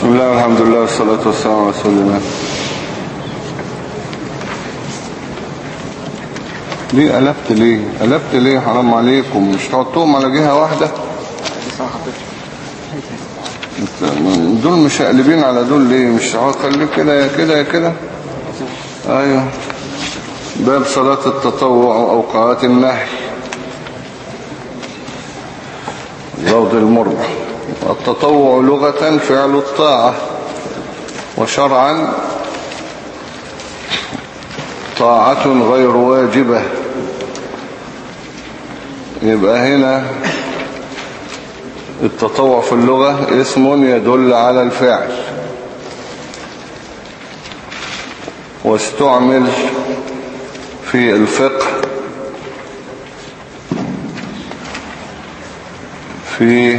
بسم الله والحمد لله والصلاة والسلام على رسول الله. ليه قلبت ليه؟ قلبت ليه؟ حرام عليكم. مش تحطهم على جهة واحدة؟ دول مش قلبين على دول ليه؟ مش خليك كده يا كده يا كده؟ أيوه. باب صلاة التطوع وأوقات النهي. زود المربع التطوع لغة فعل الطاعة وشرعا طاعة غير واجبة. يبقى هنا التطوع في اللغة اسم يدل على الفعل. واستعمل في الفقه في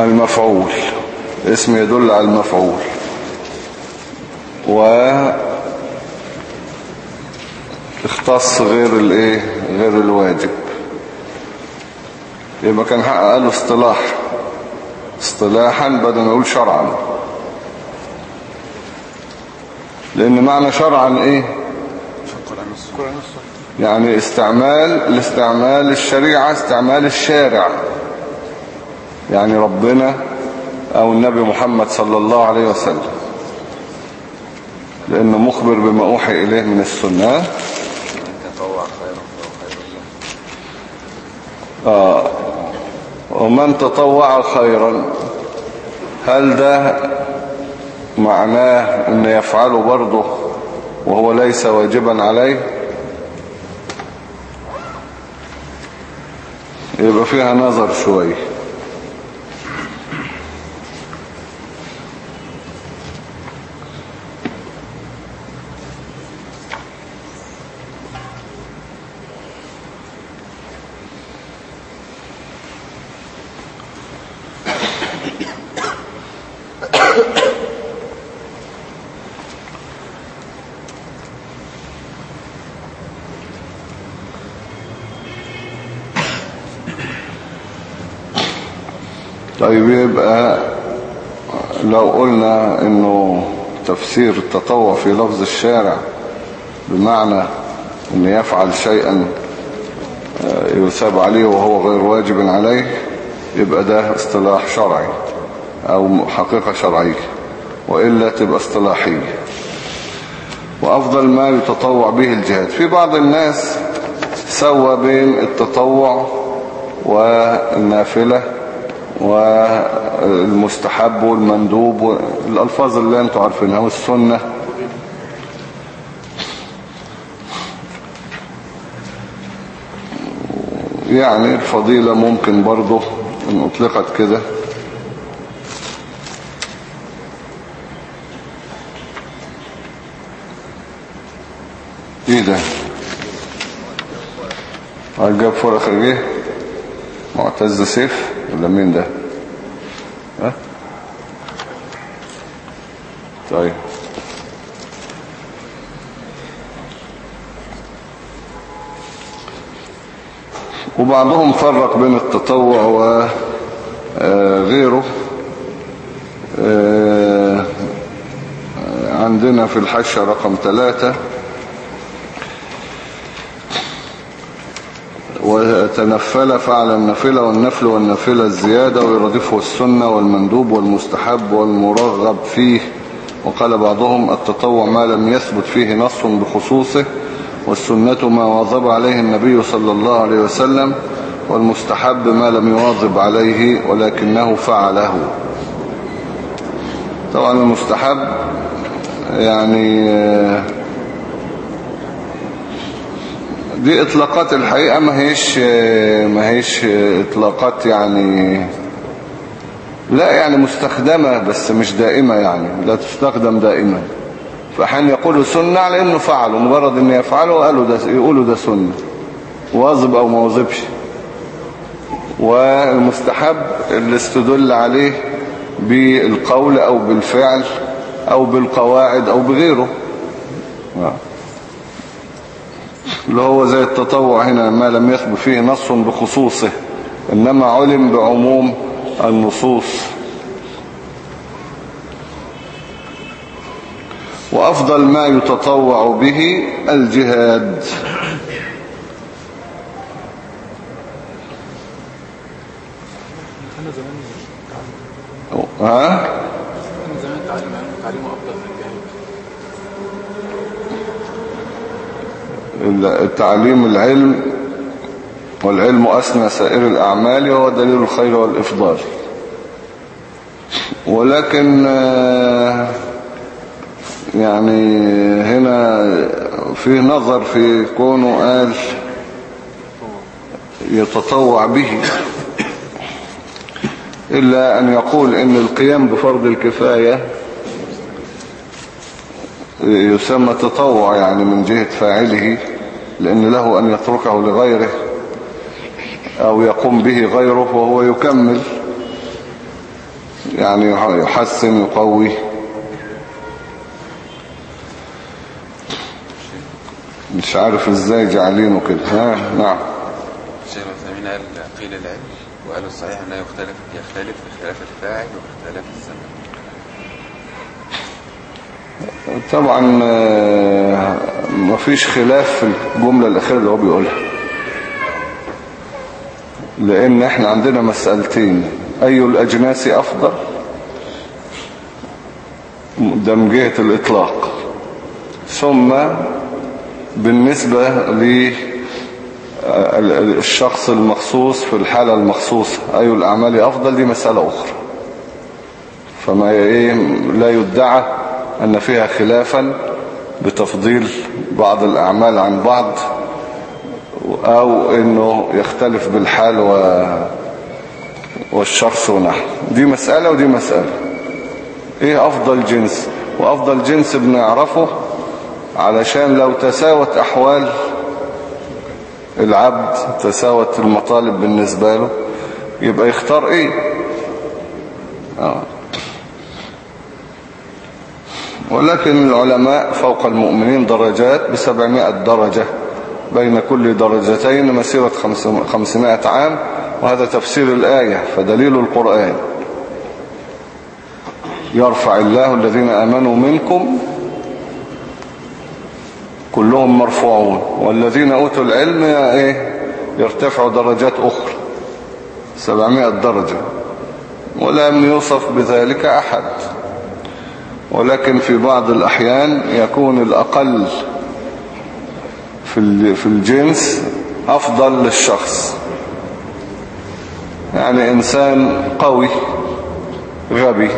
المفعول. اسم يدل على المفعول. و اختص غير الايه غير الواجب. يبقى كان حق قاله اصطلاح. اصطلاحا بدل ما نقول شرعا. لأن معنى شرعا إيه؟ يعني استعمال الاستعمال الشريعة استعمال الشارع. يعني ربنا أو النبي محمد صلى الله عليه وسلم. لأنه مخبر بما أوحي إليه من السنة. آه ومن تطوع خيرا هل ده معناه أن يفعله برضه وهو ليس واجبا عليه؟ يبقى فيها نظر شوي. طيب يبقى لو قلنا إنه تفسير التطوع في لفظ الشارع بمعنى إن يفعل شيئا آه، يثاب عليه وهو غير واجب عليه يبقى ده اصطلاح شرعي أو حقيقة شرعية وإلا تبقى اصطلاحية. وأفضل ما يتطوع به الجهاد. في بعض الناس سوى بين التطوع والنافلة والمستحب والمندوب الألفاظ اللي أنتوا عارفينها والسنة. يعني الفضيلة ممكن برضه إن أطلقت كده. إيه ده؟ عجب فرق إيه؟ معتز سيف. ولا مين ده؟ ها؟ طيب. وبعضهم فرق بين التطوع وغيره عندنا في الحشة رقم ثلاثة وتنفل فعل النفلة والنفل والنفلة الزيادة ويردفه السنة والمندوب والمستحب والمرغب فيه. وقال بعضهم التطوع ما لم يثبت فيه نص بخصوصه والسنة ما واظب عليه النبي صلى الله عليه وسلم والمستحب ما لم يواظب عليه ولكنه فعله. طبعا المستحب يعني دي إطلاقات الحقيقة ما هيش ما هيش إطلاقات يعني لا يعني مستخدمة بس مش دائمة يعني لا تستخدم دائما. فحين يقولوا سنة على إنه فعلوا مجرد ان يفعلوا قالوا ده يقولوا ده سنة. واظب أو ما واظبش. والمستحب اللي استدل عليه بالقول أو بالفعل أو بالقواعد أو بغيره. اللي هو زي التطوع هنا ما لم يثبت فيه نص بخصوصه إنما علم بعموم النصوص. وأفضل ما يتطوع به الجهاد. ها أنا زمان تعليم تعليمه افضل التعليم العلم والعلم أسنى سائر الأعمال وهو دليل الخير والإفضال. ولكن آه، يعني هنا في نظر في كونه قال يتطوع به. إلا أن يقول إن القيام بفرض الكفاية يسمى تطوع يعني من جهة فاعله. لأن له أن يتركه لغيره أو يقوم به غيره وهو يكمل يعني يحسن يقوي. مش عارف إزاي جعلينه كده. ها نعم. الشيخ العثيمين قال قيل العلم؟ وقالوا الصحيح أنه يختلف يختلف باختلاف الفاعل واختلاف الزمن طبعا آه، مفيش خلاف في الجملة الأخيرة اللي هو بيقولها. لأن إحنا عندنا مسألتين. أي الأجناس أفضل؟ ده من جهة الإطلاق. ثم بالنسبة للشخص المخصوص في الحالة المخصوصة أي الأعمال أفضل؟ دي مسألة أخرى. فما إيه لا يدعى أن فيها خلافا بتفضيل بعض الأعمال عن بعض أو أنه يختلف بالحال و... والشخص ونحو دي مسألة ودي مسألة. إيه أفضل جنس؟ وأفضل جنس بنعرفه علشان لو تساوت أحوال العبد تساوت المطالب بالنسبة له يبقى يختار إيه؟ آه. ولكن العلماء فوق المؤمنين درجات بسبعمائة درجة بين كل درجتين مسيرة خمسمائة عام وهذا تفسير الآية فدليل القرآن. يرفع الله الذين آمنوا منكم كلهم مرفوعون والذين أوتوا العلم إيه؟ يرتفعوا درجات أخرى سبعمائة درجة ولم يوصف بذلك أحد. ولكن في بعض الأحيان يكون الأقل في الجنس أفضل للشخص. يعني إنسان قوي غبي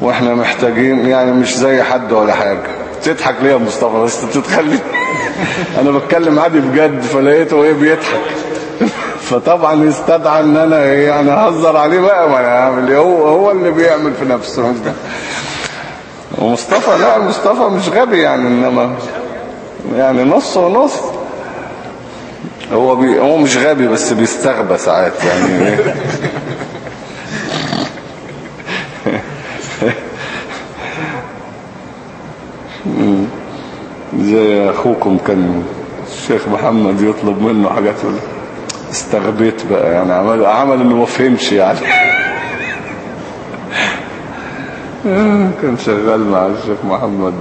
وإحنا محتاجين يعني مش زي حد ولا حاجة. تضحك ليه يا مصطفى؟ بس بتتخلي أنا بتكلم عادي بجد فلقيته إيه بيضحك. فطبعا يستدعى إن أنا إيه يعني أهزر عليه بقى ما أنا اعمل إيه هو هو اللي بيعمل في نفسه. ده ومصطفى لا مصطفى مش غبي يعني إنما يعني نص ونص. هو بي هو مش غبي بس بيستغبى ساعات يعني. زي أخوكم كان الشيخ محمد يطلب منه حاجات. يقول استغبيت بقى يعني عمل عمل انه ما فهمش يعني. كان شغال مع الشيخ محمد.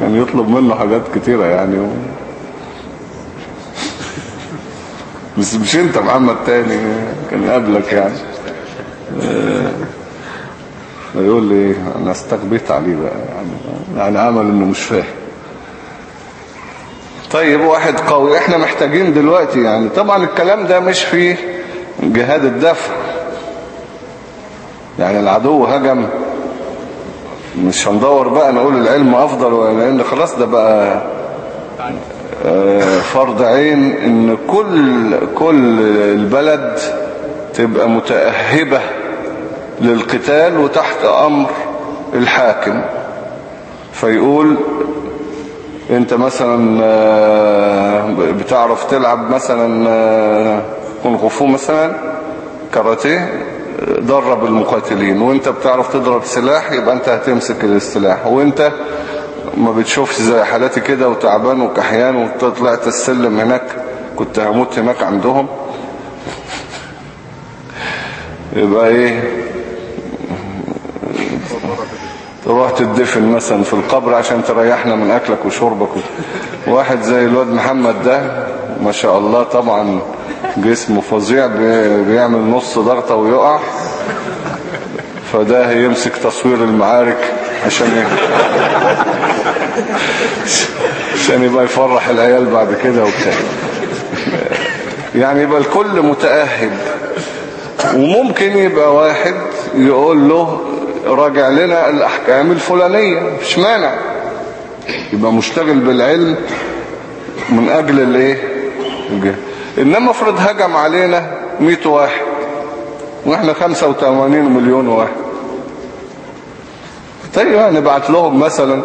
كان يطلب منه حاجات كتيرة يعني. و... بس مش انت محمد تاني كان قبلك يعني. يقول لي أنا استغبيت عليه بقى يعني, يعني عمل إنه مش فاهم. طيب واحد قوي. إحنا محتاجين دلوقتي يعني. طبعا الكلام ده مش في جهاد الدفع. يعني العدو هجم. مش هندور بقى نقول العلم أفضل لأن خلاص ده بقى فرض عين إن كل كل البلد تبقى متأهبة للقتال وتحت أمر الحاكم. فيقول انت مثلا بتعرف تلعب مثلا كونغ فو مثلا كاراتيه درب المقاتلين وانت بتعرف تضرب سلاح يبقى انت هتمسك السلاح. وانت ما بتشوفش زي حالاتي كده وتعبان وكحيان وطلعت السلم هناك كنت هموت هناك عندهم. يبقى إيه؟ تروح تدفن مثلا في القبر عشان تريحنا من أكلك وشربك. واحد زي الواد محمد ده ما شاء الله طبعا جسمه فظيع بي- بيعمل نص ضغطة ويقع. فده هيمسك تصوير المعارك عشان. عشان يبقى يفرح العيال بعد كده وبتاع. يعني يبقى الكل متأهب وممكن يبقى واحد يقول له راجع لنا الأحكام الفلانية. مش مانع. يبقى مشتغل بالعلم من أجل الإيه. إنما افرض هجم علينا 100 واحد وإحنا 85 مليون واحد. طيب يعني نبعت لهم مثلا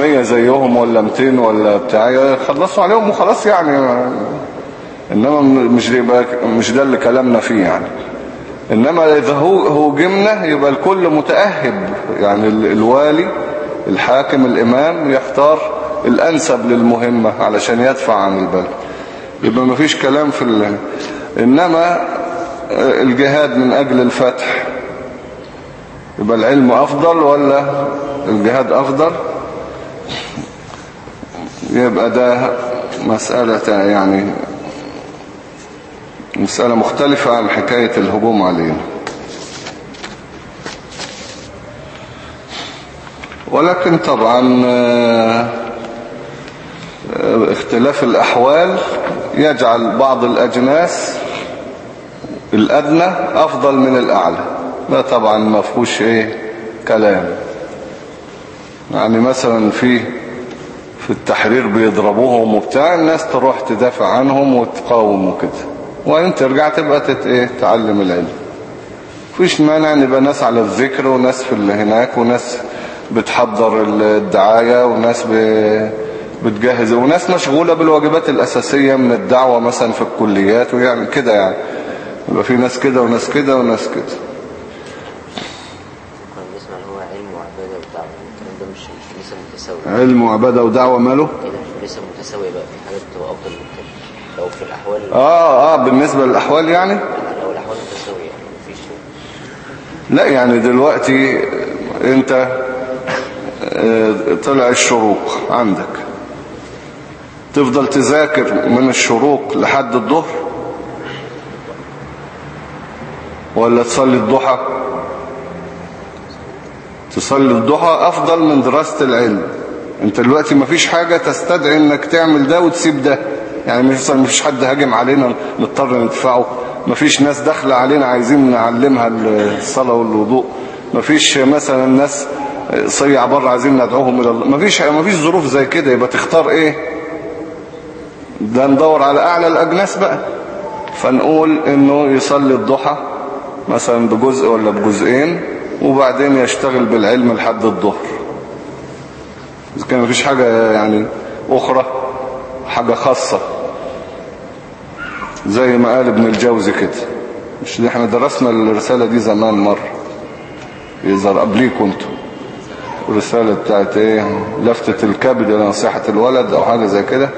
100 زيهم ولا 200 ولا بتاع يخلصوا عليهم وخلاص يعني. إنما مش مش ده اللي كلامنا فيه يعني. إنما إذا هو هوجمنا يبقى الكل متأهب. يعني ال- الوالي الحاكم الإمام يختار الأنسب للمهمة علشان يدفع عن البلد. يبقى مفيش كلام في ال... إنما آه، الجهاد من أجل الفتح. يبقى العلم أفضل ولا الجهاد أفضل؟ يبقى ده مسألة يعني مسألة مختلفة عن حكاية الهجوم علينا. ولكن طبعا آه، اختلاف الأحوال يجعل بعض الأجناس الأدنى أفضل من الأعلى. ده طبعا ما فيهوش إيه كلام. يعني مثلا في في التحرير بيضربوهم وبتاع الناس تروح تدافع عنهم وتقاوم وكده. وانت ترجع تبقى تت إيه تعلم العلم. فيش مانع نبقى ناس على الذكر وناس في اللي هناك وناس بتحضر الدعاية وناس بتجهز وناس مشغولة بالواجبات الأساسية من الدعوة مثلا في الكليات ويعني كده يعني. يبقى في ناس كده وناس كده وناس كده. علم وعبادة ودعوة ماله كده مش لسه متساوي بقى في حاجات بتبقى افضل من كده لو في الاحوال آه آه بالنسبة للأحوال يعني؟ يعني مفيش لا يعني دلوقتي أنت آه، طلع الشروق عندك. تفضل تذاكر من الشروق لحد الظهر؟ ولا تصلي الضحى؟ تصلي الضحى أفضل من دراسة العلم. أنت دلوقتي مفيش حاجة تستدعي إنك تعمل ده وتسيب ده. يعني مش مفيش حد هاجم علينا نضطر ندفعه. مفيش ناس داخلة علينا عايزين نعلمها الصلاة والوضوء. مفيش مثلا ناس صيع بره عايزين ندعوهم إلى الله. مفيش مفيش ظروف زي كده. يبقى تختار إيه؟ ده ندور على أعلى الأجناس بقى. فنقول إنه يصلي الضحى مثلا بجزء ولا بجزئين وبعدين يشتغل بالعلم لحد الظهر. إذا كان مفيش حاجة يعني أخرى. حاجة خاصة. زي ما قال ابن الجوزي كده. مش دي إحنا درسنا الرسالة دي زمان مرة. يظهر قبليكم أنتوا. الرسالة بتاعت إيه؟ لفتة الكبد لنصيحة الولد أو حاجة زي كده.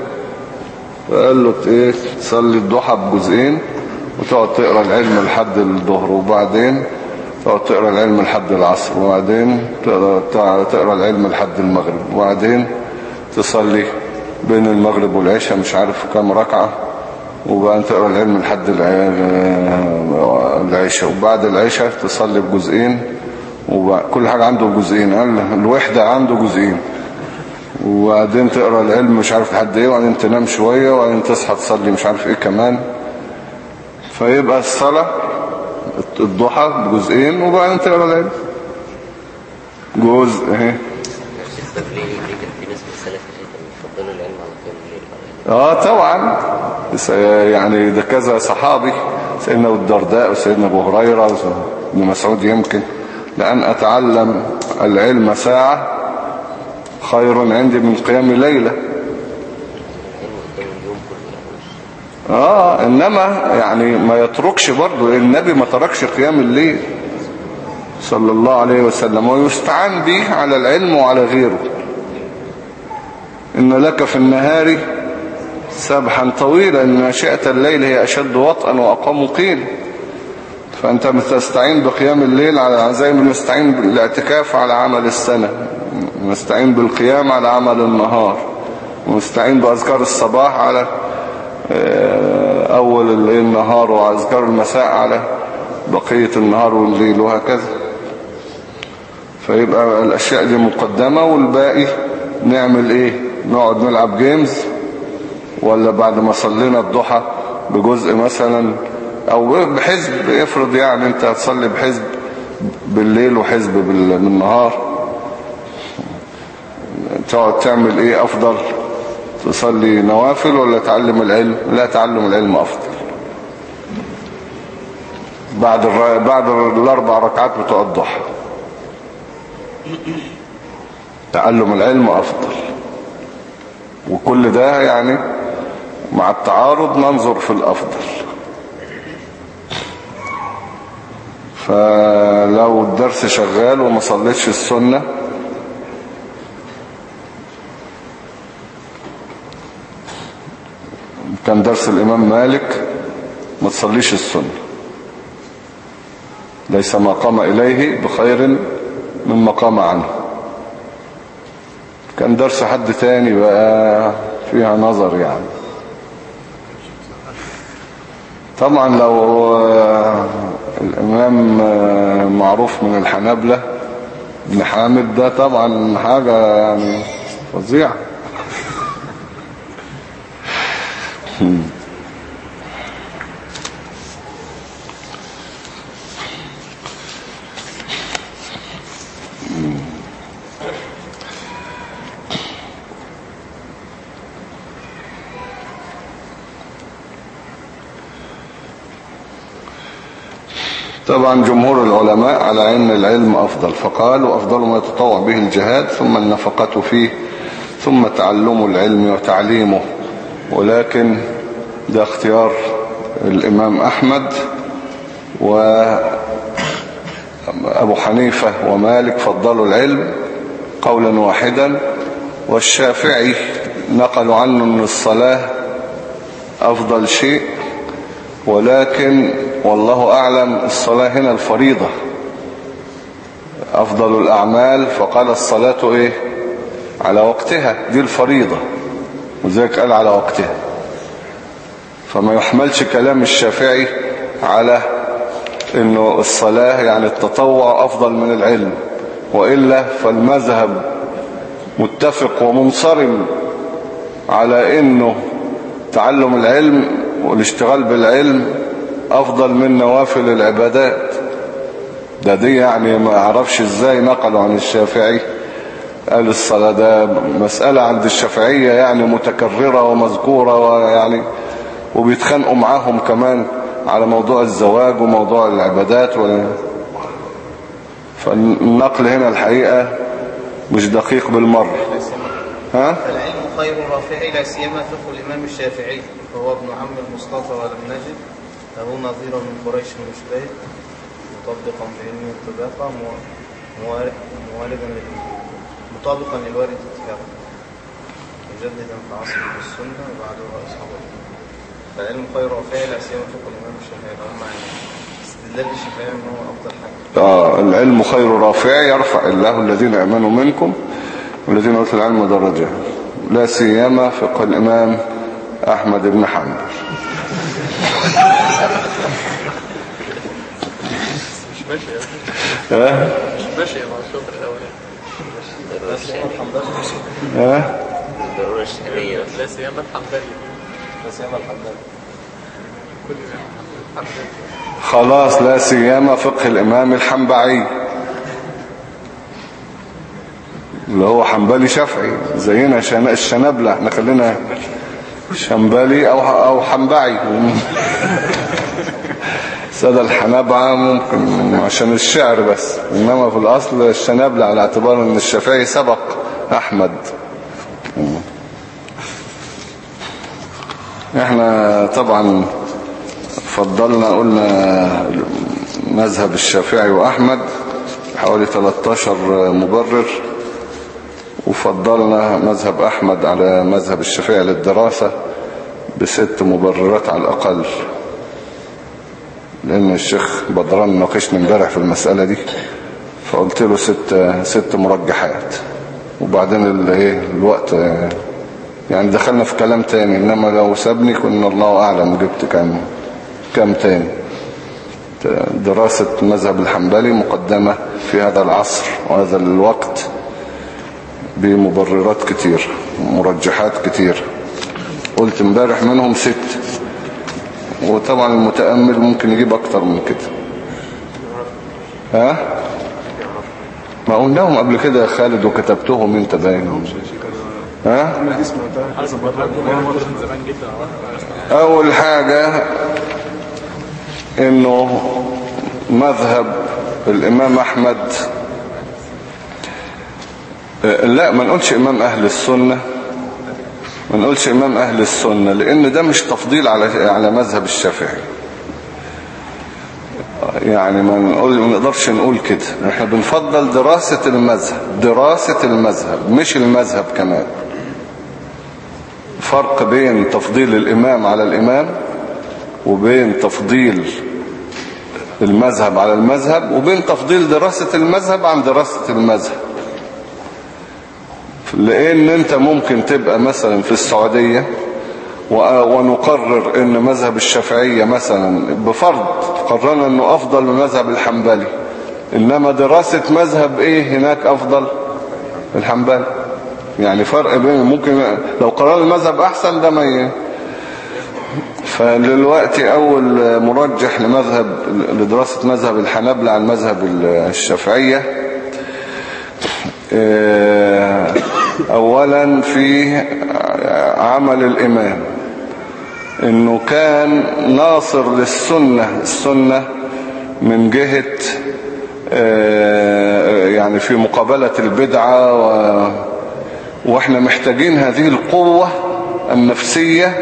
فقال له إيه؟ تصلي الضحى بجزئين وتقعد تقرأ العلم لحد الظهر. وبعدين تقعد تقرأ العلم لحد العصر. وبعدين تقرأ العلم لحد المغرب. وبعدين تصلي. بين المغرب والعشاء مش عارف كام ركعة وبعدين تقرأ العلم لحد الع- العشاء. وبعد العشاء تصلي بجزئين وكل حاجة عنده بجزئين قال الوحدة عنده جزئين. وبعدين تقرأ العلم مش عارف لحد إيه وبعدين تنام شوية وبعدين تصحى تصلي مش عارف إيه كمان. فيبقى الصلاة الضحى بجزئين وبعدين تقرأ العلم. جزء اهي نفس السبب ليه ليه كان في ناس من السلف كانوا بيفضلوا العلم على قيام الليل آه طبعا. س- يعني ده كذا صحابي سيدنا أبو الدرداء وسيدنا أبو هريرة وابن مسعود يمكن. لأن أتعلم العلم ساعة خير عندي من قيام مش آه إنما يعني ما يتركش برضو النبي ما تركش قيام الليل صلى الله عليه وسلم ويستعان به على العلم وعلى غيره. إن لك في النهار سبحا طويلا ان ناشئة الليل هي أشد وطئا واقام قيل. فأنت بتستعين بقيام الليل على زي ما نستعين بالاعتكاف على عمل السنة. نستعين بالقيام على عمل النهار. ونستعين بأذكار الصباح على آه، أول النهار وأذكار المساء على بقية النهار والليل وهكذا. فيبقى الأشياء دي مقدمة والباقي نعمل إيه؟ نقعد نلعب جيمز ولا بعد ما صلينا الضحى بجزء مثلا أو بحزب افرض يعني أنت هتصلي بحزب بالليل وحزب بال- بالنهار. تقعد تعمل إيه أفضل؟ تصلي نوافل ولا تعلم العلم؟ لا تعلم العلم أفضل. بعد الر... بعد الأربع ركعات بتوع الضحى. تعلم العلم أفضل. وكل ده يعني مع التعارض ننظر في الأفضل. فلو الدرس شغال وما صليتش السنة كان درس الإمام مالك ما تصليش السنة. ليس ما قام إليه بخير مما قام عنه. كان درس حد تاني بقى فيها نظر يعني. طبعا لو آه، الإمام آه، معروف من الحنابلة ابن حامد ده طبعا حاجة يعني فظيعة. طبعا جمهور العلماء على أن العلم أفضل فقال وأفضل ما يتطوع به الجهاد ثم النفقة فيه ثم تعلم العلم وتعليمه. ولكن ده اختيار الإمام أحمد وأبو حنيفة ومالك فضلوا العلم قولا واحدا والشافعي نقلوا عنه أن الصلاة أفضل شيء ولكن والله أعلم الصلاة هنا الفريضة. أفضل الأعمال فقال الصلاة إيه؟ على وقتها دي الفريضة. وذلك قال على وقتها. فما يحملش كلام الشافعي على إنه الصلاة يعني التطوع أفضل من العلم. وإلا فالمذهب متفق ومنصرم على إنه تعلم العلم والاشتغال بالعلم أفضل من نوافل العبادات. ده دي يعني ما أعرفش إزاي نقلوا عن الشافعي. قال الصلاة ده مسألة عند الشافعية يعني متكررة ومذكورة ويعني وبيتخانقوا معاهم كمان على موضوع الزواج وموضوع العبادات و... فالنقل هنا الحقيقة مش دقيق بالمرة. ها؟ العلم خير رافع لا سيما فقه الإمام الشافعي فهو ابن عم المصطفى ولم نجد. له نظيرا من قريش مجتهد مطبقا بعلمه الطباقة مو- موارد- مواردا لل- مطابقا للوارد اتفاقا مجددا في عصره بالسنة وبعده أصحابه فالعلم خير رافع لا سيما فقه الإمام الشافعي. يعني استدلال الشافعي ان هو أفضل حاجة. آه العلم خير رافع يرفع الله الذين آمنوا منكم والذين أوتوا العلم درجة. لا سيما فقه الإمام أحمد بن حنبل. مع لا سيما الحنبلي لا سيما الحمد كل الحنبلي خلاص لا سيما فقه الإمام الحنبعي اللي هو حنبلي شافعي زينا شن- الشنبلة إحنا خلينا شنبلي أو أو حنبعي. سادة الحنابعة ممكن عشان الشعر بس إنما في الأصل الشنبلة على اعتبار إن الشافعي سبق أحمد. إحنا طبعا فضلنا قلنا مذهب الشافعي وأحمد حوالي 13 مبرر. وفضلنا مذهب أحمد على مذهب الشافعي للدراسة بست مبررات على الأقل. لأن الشيخ بدران ناقشني امبارح في المسألة دي فقلت له ست, ست مرجحات. وبعدين إيه الوقت يعني دخلنا في كلام تاني إنما لو سابني كنا الله أعلم جبت كام كام تاني. دراسة المذهب الحنبلي مقدمة في هذا العصر وهذا الوقت. بمبررات كتير مرجحات كتير. قلت امبارح منهم ست. وطبعا المتأمل ممكن يجيب أكتر من كده. ها؟ ما قلناهم قبل كده يا خالد وكتبتهم انت باين ها؟ أول حاجة إنه مذهب الإمام أحمد لا ما نقولش إمام أهل السنة ما نقولش إمام أهل السنة لأن ده مش تفضيل على على مذهب الشافعي. يعني ما نقول ما نقدرش نقول كده. إحنا بنفضل دراسة المذهب دراسة المذهب مش المذهب كمان. فرق بين تفضيل الإمام على الإمام وبين تفضيل المذهب على المذهب وبين تفضيل دراسة المذهب عن دراسة المذهب. لأن أنت ممكن تبقى مثلا في السعودية ونقرر إن مذهب الشافعية مثلا بفرض قررنا إنه أفضل من مذهب الحنبلي. إنما دراسة مذهب إيه هناك أفضل؟ الحنبلي. يعني فرق بين ممكن لو قررنا المذهب أحسن ده ما ي... فدلوقتي أول مرجح لمذهب لدراسة مذهب الحنابلة عن مذهب الشافعية آه، اولا في عمل الإمام إنه كان ناصر للسنة السنة من جهة آه، يعني في مقابلة البدعة و وإحنا محتاجين هذه القوة النفسية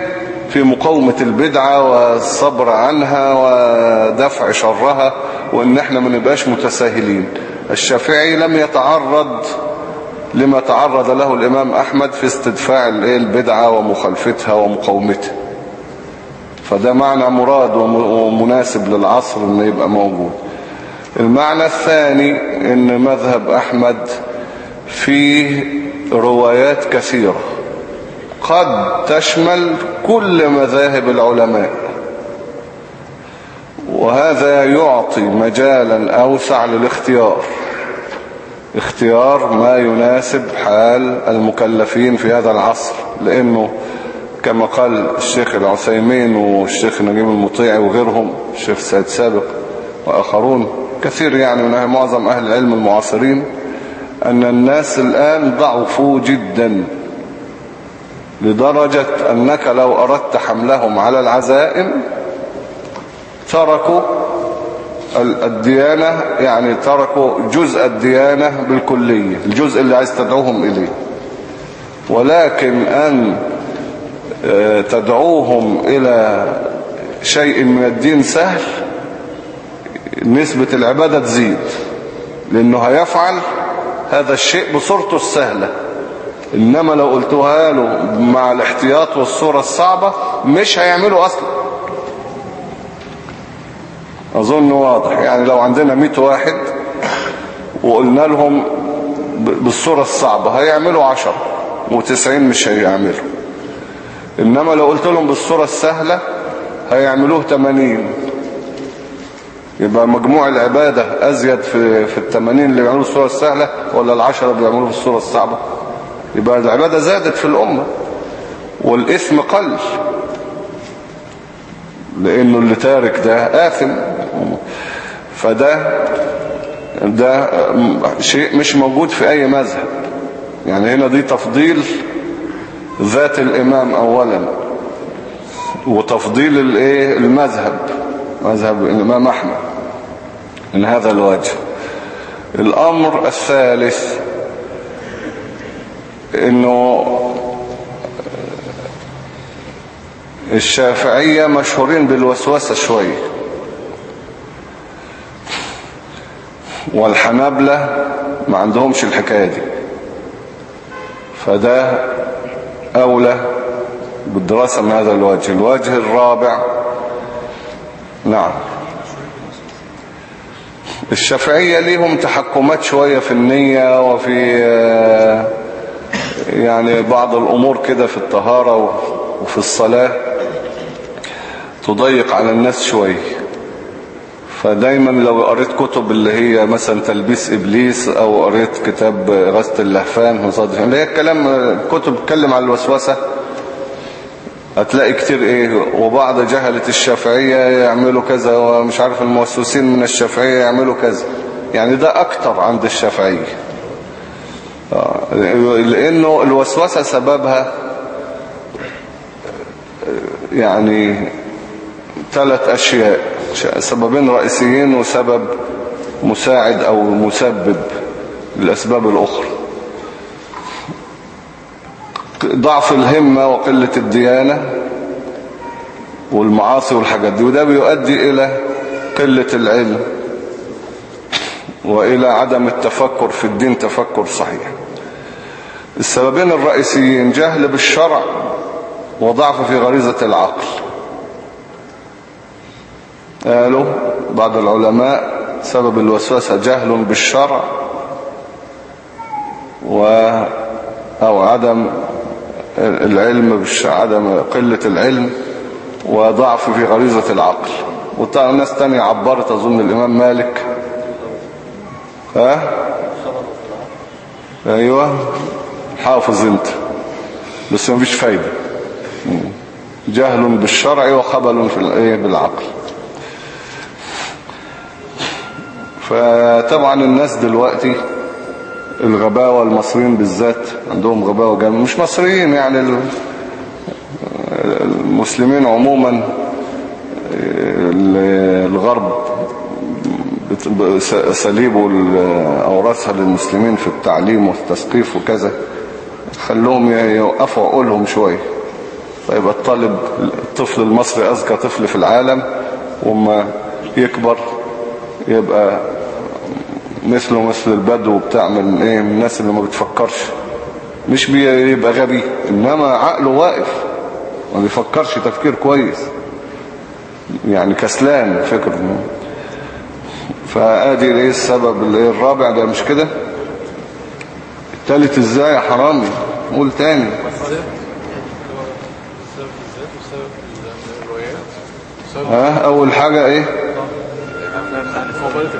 في مقاومة البدعة والصبر عنها ودفع شرها وإن إحنا ما نبقاش متساهلين. الشافعي لم يتعرض لما تعرض له الإمام أحمد في استدفاع البدعة ومخالفتها ومقاومتها. فده معنى مراد وم- ومناسب للعصر إنه يبقى موجود. المعنى الثاني إن مذهب أحمد فيه روايات كثيرة. قد تشمل كل مذاهب العلماء. وهذا يعطي مجالا أوسع للاختيار. اختيار ما يناسب حال المكلفين في هذا العصر لأنه كما قال الشيخ العثيمين والشيخ نجيب المطيعي وغيرهم الشيخ سيد سابق وآخرون كثير يعني من معظم أهل العلم المعاصرين أن الناس الآن ضعفوا جدا لدرجة أنك لو أردت حملهم على العزائم تركوا الديانة يعني تركوا جزء الديانة بالكلية الجزء اللي عايز تدعوهم إليه. ولكن أن آه، تدعوهم إلى شيء من الدين سهل نسبة العبادة تزيد. لأنه هيفعل هذا الشيء بصورته السهلة. إنما لو قلتها له مع الاحتياط والصورة الصعبة مش هيعمله أصلا. أظن واضح. يعني لو عندنا 100 واحد وقلنا لهم بالصورة الصعبة هيعملوا 10 و90 مش هيعملوا. إنما لو قلت لهم بالصورة السهلة هيعملوه 80 يبقى مجموع العبادة أزيد في في التمانين اللي بيعملوا الصورة السهلة ولا العشرة بيعملوا الصورة الصعبة؟ يبقى العبادة زادت في الأمة والإثم قل. لأنه اللي تارك ده آثم. فده ده شيء مش موجود في أي مذهب. يعني هنا دي تفضيل ذات الإمام أولا. وتفضيل الإيه؟ المذهب. مذهب الإمام أحمد. من هذا الوجه. الأمر الثالث إنه الشافعية مشهورين بالوسوسة شوية. والحنابلة ما عندهمش الحكاية دي. فده أولى بالدراسة من هذا الوجه. الوجه الرابع نعم. الشافعية ليهم تحكمات شوية في النية وفي آه، يعني بعض الأمور كده في الطهارة وفي الصلاة تضيق على الناس شوية فدايما لو قريت كتب اللي هي مثلا تلبيس إبليس أو قريت كتاب غسل اللهفان مصادف اللي هي الكلام كتب تتكلم عن الوسوسة هتلاقي كتير إيه وبعض جهلة الشافعية يعملوا كذا ومش عارف الموسوسين من الشافعية يعملوا كذا. يعني ده أكتر عند الشافعية. آه، لأنه الوسوسة سببها يعني ثلاث أشياء. سببين رئيسيين وسبب مساعد أو مسبب للأسباب الأخرى. ضعف الهمة وقلة الديانة والمعاصي والحاجات دي وده بيؤدي إلى قلة العلم وإلى عدم التفكر في الدين تفكر صحيح. السببين الرئيسيين جهل بالشرع وضعف في غريزة العقل. قالوا بعض العلماء سبب الوسوسة جهل بالشرع و أو عدم العلم عدم قلة العلم وضعف في غريزة العقل. وناس تانية عبرت أظن الإمام مالك. ها؟ أيوة. حافظ أنت. بس مفيش فايدة. جهل بالشرع وخبل في بالعقل فطبعا الناس دلوقتي الغباوة المصريين بالذات عندهم غباوة جامد مش مصريين يعني المسلمين عموما الغرب سليبوا أورثها للمسلمين في التعليم والتثقيف وكذا خلوهم يوقفوا عقولهم شوية فيبقى الطالب الطفل المصري أذكى طفل في العالم وما يكبر يبقى مثله مثل البدو بتاع من إيه من الناس اللي ما بتفكرش. مش بيبقى غبي إنما عقله واقف ما بيفكرش تفكير كويس. يعني كسلان فكر فآدي إيه السبب؟ الايه الرابع ده مش كده؟ التالت إزاي؟ يا حرامي قول تاني. ها؟ أول حاجة إيه؟ فضيلة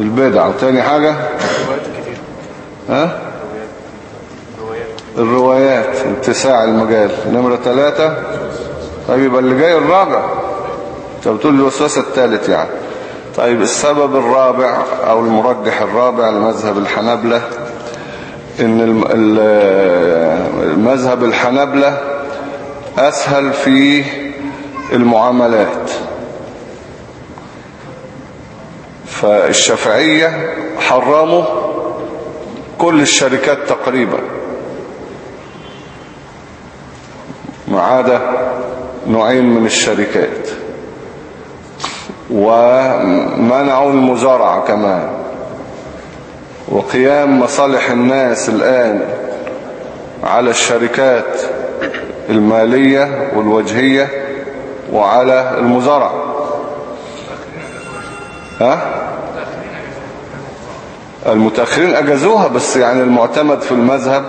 البدع وتاني حاجة؟ ها؟ الروايات الروايات اتساع المجال. نمرة ثلاثة طيب يبقى اللي جاي الرابع. انت بتقول الوسوسة الثالث يعني. طيب السبب الرابع أو المرجح الرابع لمذهب الحنابلة إن الم- ال- المذهب الحنابلة أسهل في المعاملات. فالشافعية حرموا كل الشركات تقريبا. ما عدا نوعين من الشركات. ومنعوا المزارعة كمان. وقيام مصالح الناس الآن على الشركات المالية والوجهية وعلى المزارعة. ها؟ المتأخرين أجازوها بس يعني المعتمد في المذهب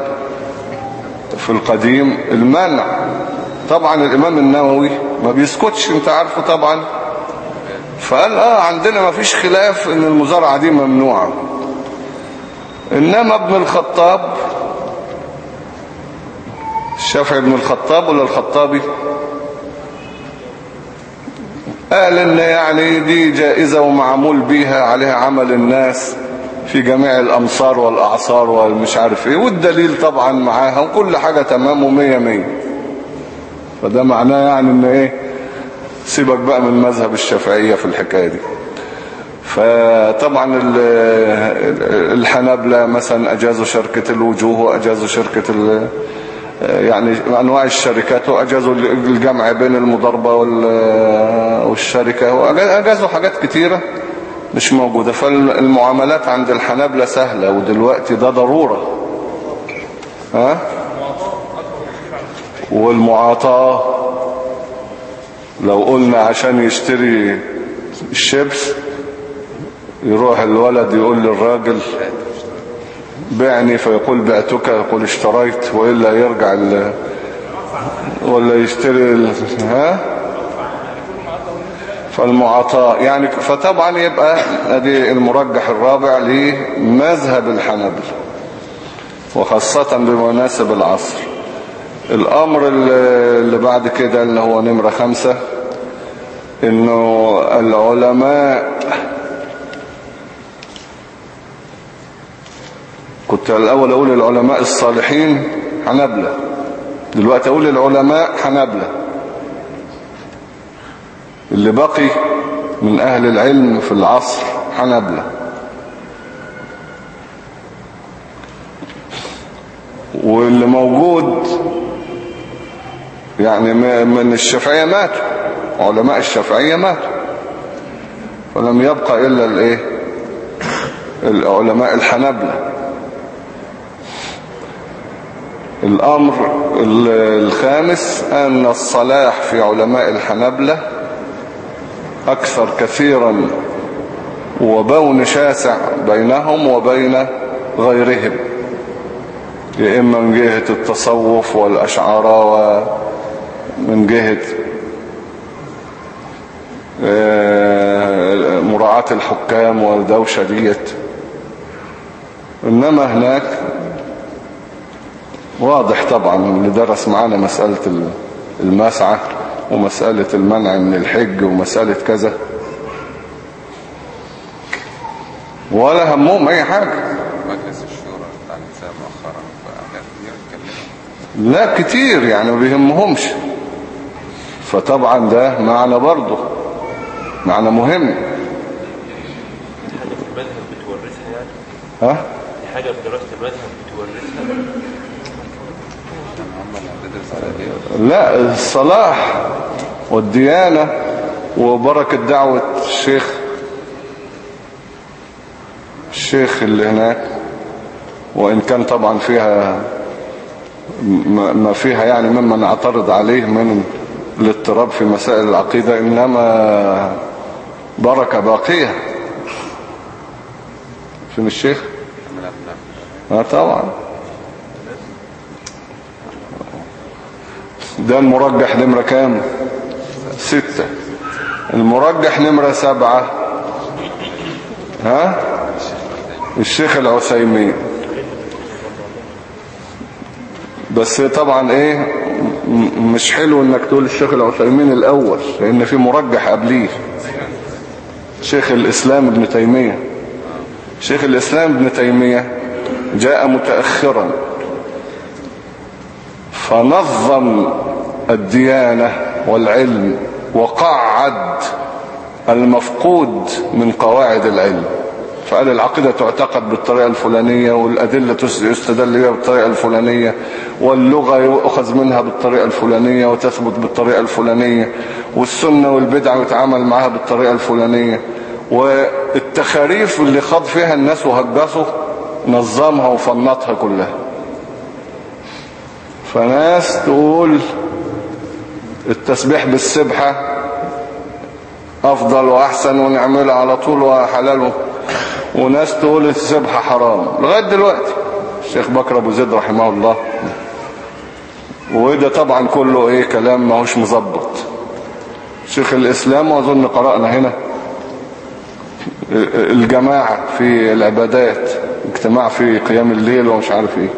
في القديم المنع. طبعا الإمام النووي ما بيسكتش أنت عارفه طبعا. فقال آه عندنا ما فيش خلاف إن المزارعة دي ممنوعة. إنما ابن الخطاب الشافعي ابن الخطاب ولا الخطابي؟ قال إن يعني دي جائزة ومعمول بيها عليها عمل الناس. في جميع الأمصار والأعصار والمش عارف إيه. والدليل طبعا معاها وكل حاجة تمام ومية مية. فده معناه يعني إن إيه سيبك بقى من مذهب الشافعية في الحكاية دي. فطبعا ال- الحنابلة مثلا أجازوا شركة الوجوه وأجازوا شركة ال- يعني أنواع الشركات وأجازوا الجمع بين المضاربة وال- والشركة وأجازوا حاجات كتيرة. مش موجودة. فالمعاملات عند الحنابلة سهلة ودلوقتي ده ضرورة. ها؟ والمعاطاة لو قلنا عشان يشتري الشيبس يروح الولد يقول للراجل بعني. فيقول بعتك. يقول اشتريت. وإلا يرجع. ولا يشتري. ها؟ فالمعاطاة يعني فطبعا يبقى أدي المرجح الرابع لمذهب الحنبل وخاصة بمناسب العصر. الأمر اللي اللي بعد كده اللي هو نمرة خمسة إنه العلماء كنت الأول أقول العلماء الصالحين حنبلة دلوقتي أقول العلماء حنبلة. اللي بقي من أهل العلم في العصر حنبلة واللي موجود يعني من الشافعية ماتوا. علماء الشافعية ماتوا. فلم يبقى إلا الإيه؟ العلماء الحنبلة الأمر ال- الخامس أن الصلاح في علماء الحنبلة أكثر كثيرا وبون شاسع بينهم وبين غيرهم. يا إما من جهة التصوف والأشعار ومن جهة آه، مراعاة الحكام والدوشة ديت. إنما هناك واضح طبعا اللي درس معانا مسألة المسعى ومسألة المنع من الحج ومسألة كذا. ولا همهم أي حاجة. مجلس الشورى بتاع النساء مؤخرا كتير لا كتير يعني ما بيهمهمش. فطبعا ده معنى برضه. معنى مهم. حاجة في المذهب بتورثها يعني ها؟ دي حاجة في دراسة المذهب بتورثها عشان هم اللي هتدرس على دي لا الصلاح والديانة وبركة دعوة الشيخ الشيخ اللي هناك. وإن كان طبعا فيها ما فيها يعني مما نعترض عليه من الاضطراب في مسائل العقيدة إنما بركة باقية. فين الشيخ؟ آه طبعا. ده المرجح نمرة كام؟ ستة. المرجح نمرة سبعة. ها؟ الشيخ العثيمين. بس طبعا إيه مش حلو إنك تقول الشيخ العثيمين الأول لأن في مرجح قبليه. شيخ الإسلام ابن تيمية. شيخ الإسلام ابن تيمية جاء متأخرا. فنظم الديانة والعلم وقعد المفقود من قواعد العلم. فقال العقيدة تعتقد بالطريقة الفلانية والأدلة يستدل بها بالطريقة الفلانية واللغة يؤخذ منها بالطريقة الفلانية وتثبت بالطريقة الفلانية والسنة والبدعة يتعامل معها بالطريقة الفلانية والتخاريف اللي خاض فيها الناس وهجسوا نظمها وفنطها كلها. فناس تقول التسبيح بالسبحة أفضل وأحسن ونعملها على طول وحلال وناس تقول السبحة حرام. لغاية دلوقتي الشيخ بكر أبو زيد رحمه الله وده طبعا كله إيه كلام ماهوش مظبط. شيخ الإسلام وأظن قرأنا هنا الجماعة في العبادات اجتماع في قيام الليل ومش عارف إيه.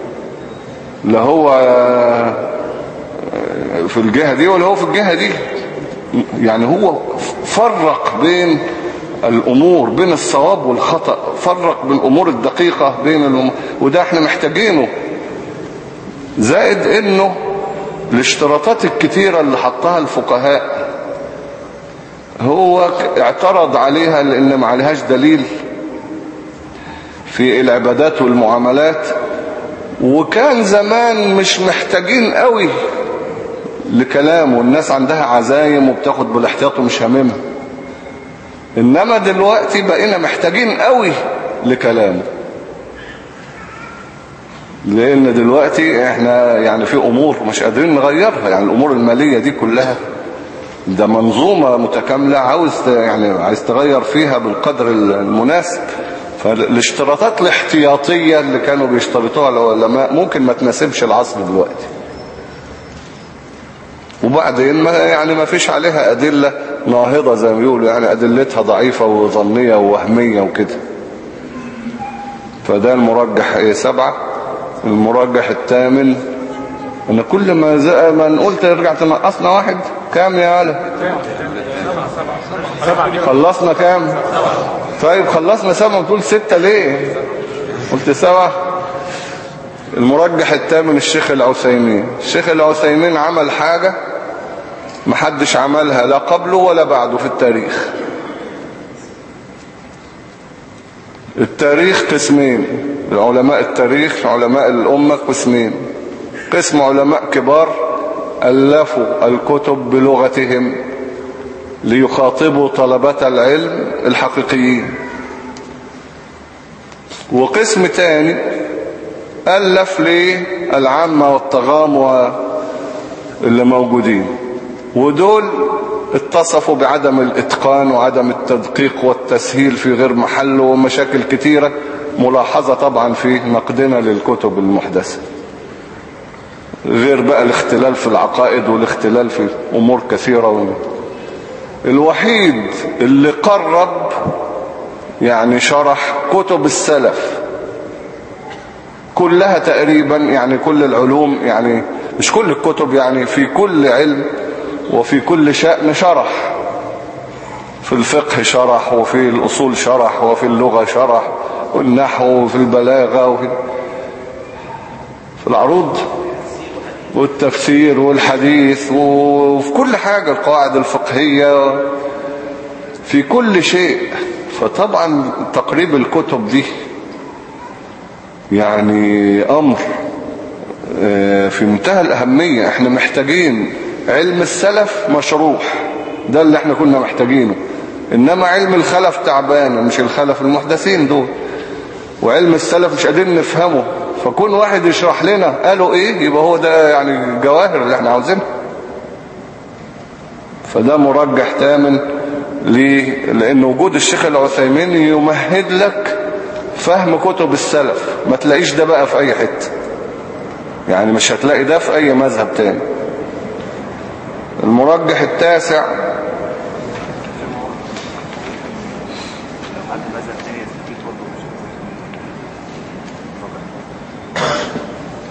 لا هو في الجهة دي ولا هو في الجهة دي. يعني هو فرق بين الأمور بين الصواب والخطأ فرق بين الأمور الدقيقة بين الأمور وده إحنا محتاجينه. زائد إنه الاشتراطات الكتيرة اللي حطها الفقهاء هو اعترض عليها لأن ما عليهاش دليل في العبادات والمعاملات. وكان زمان مش محتاجين قوي لكلام والناس عندها عزايم وبتاخد بالاحتياط ومش هاممها إنما دلوقتي بقينا محتاجين قوي لكلامه. لأن دلوقتي إحنا يعني في أمور مش قادرين نغيرها. يعني الأمور المالية دي كلها ده منظومة متكاملة عاوز يعني عايز تغير فيها بالقدر المناسب. فالاشتراطات الاحتياطية اللي كانوا بيشترطوها العلماء ممكن ما تناسبش العصر دلوقتي. وبعدين ما يعني ما فيش عليها أدلة ناهضة زي ما بيقولوا يعني أدلتها ضعيفة وظنية ووهمية وكده. فده المرجح إيه؟ سبعة. المرجح الثامن إن كل ما ما نقول ترجع تنقصنا واحد. كام يا ولد خلصنا كام؟ طيب خلصنا سبعة بتقول ستة ليه؟ قلت سبعة المرجح الثامن الشيخ العثيمين. الشيخ العثيمين عمل حاجة محدش عملها لا قبله ولا بعده في التاريخ. التاريخ قسمين علماء التاريخ علماء الأمة قسمين. قسم علماء كبار ألفوا الكتب بلغتهم. ليخاطبوا طلبة العلم الحقيقيين. وقسم تاني ألف للعامة والطغام واللي موجودين. ودول اتصفوا بعدم الإتقان وعدم التدقيق والتسهيل في غير محله ومشاكل كتيرة ملاحظة طبعا في نقدنا للكتب المحدثة. غير بقى الاختلال في العقائد والاختلال في أمور كثيرة الوحيد اللي قرب يعني شرح كتب السلف. كلها تقريبا يعني كل العلوم يعني مش كل الكتب يعني في كل علم وفي كل شأن شرح. في الفقه شرح وفي الأصول شرح وفي اللغة شرح والنحو وفي البلاغة وفي في العروض. والتفسير والحديث وفي كل حاجة القواعد الفقهية في كل شيء. فطبعا تقريب الكتب دي يعني أمر آه، في منتهى الأهمية. إحنا محتاجين علم السلف مشروح. ده اللي إحنا كنا محتاجينه. إنما علم الخلف تعبان مش الخلف المحدثين دول. وعلم السلف مش قادرين نفهمه. فكون واحد يشرح لنا. قالوا إيه؟ يبقى هو ده يعني الجواهر اللي إحنا عاوزينها. فده مرجح تامن؟ لأن وجود الشيخ العثيمين يمهد لك فهم كتب السلف. ما تلاقيش ده بقى في أي حتة. يعني مش هتلاقي ده في أي مذهب تاني. المرجح التاسع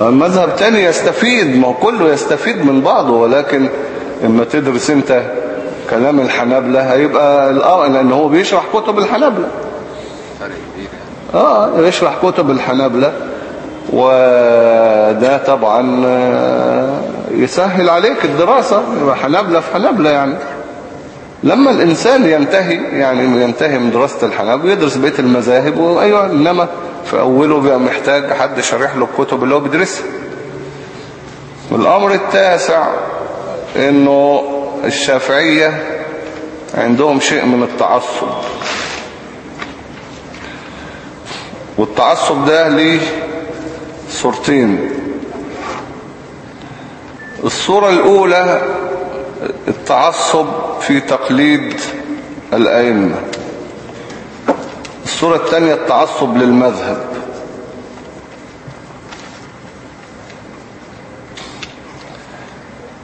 المذهب تاني يستفيد ما كله يستفيد من بعضه ولكن إما تدرس أنت كلام الحنابلة هيبقى الأمر لأن هو بيشرح كتب الحنابلة. آه يشرح كتب الحنابلة وده طبعا آه، يسهل عليك الدراسة. حنابلة في حنابلة يعني. لما الإنسان ينتهي يعني ينتهي من دراسة الحنابلة يدرس بقية المذاهب وأيوة إنما في أوله بيبقى محتاج حد شرح له الكتب اللي هو بيدرسها. الأمر التاسع إنه الشافعية عندهم شيء من التعصب. والتعصب ده ليه صورتين. الصورة الأولى التعصب في تقليد الأئمة. الصورة الثانية التعصب للمذهب.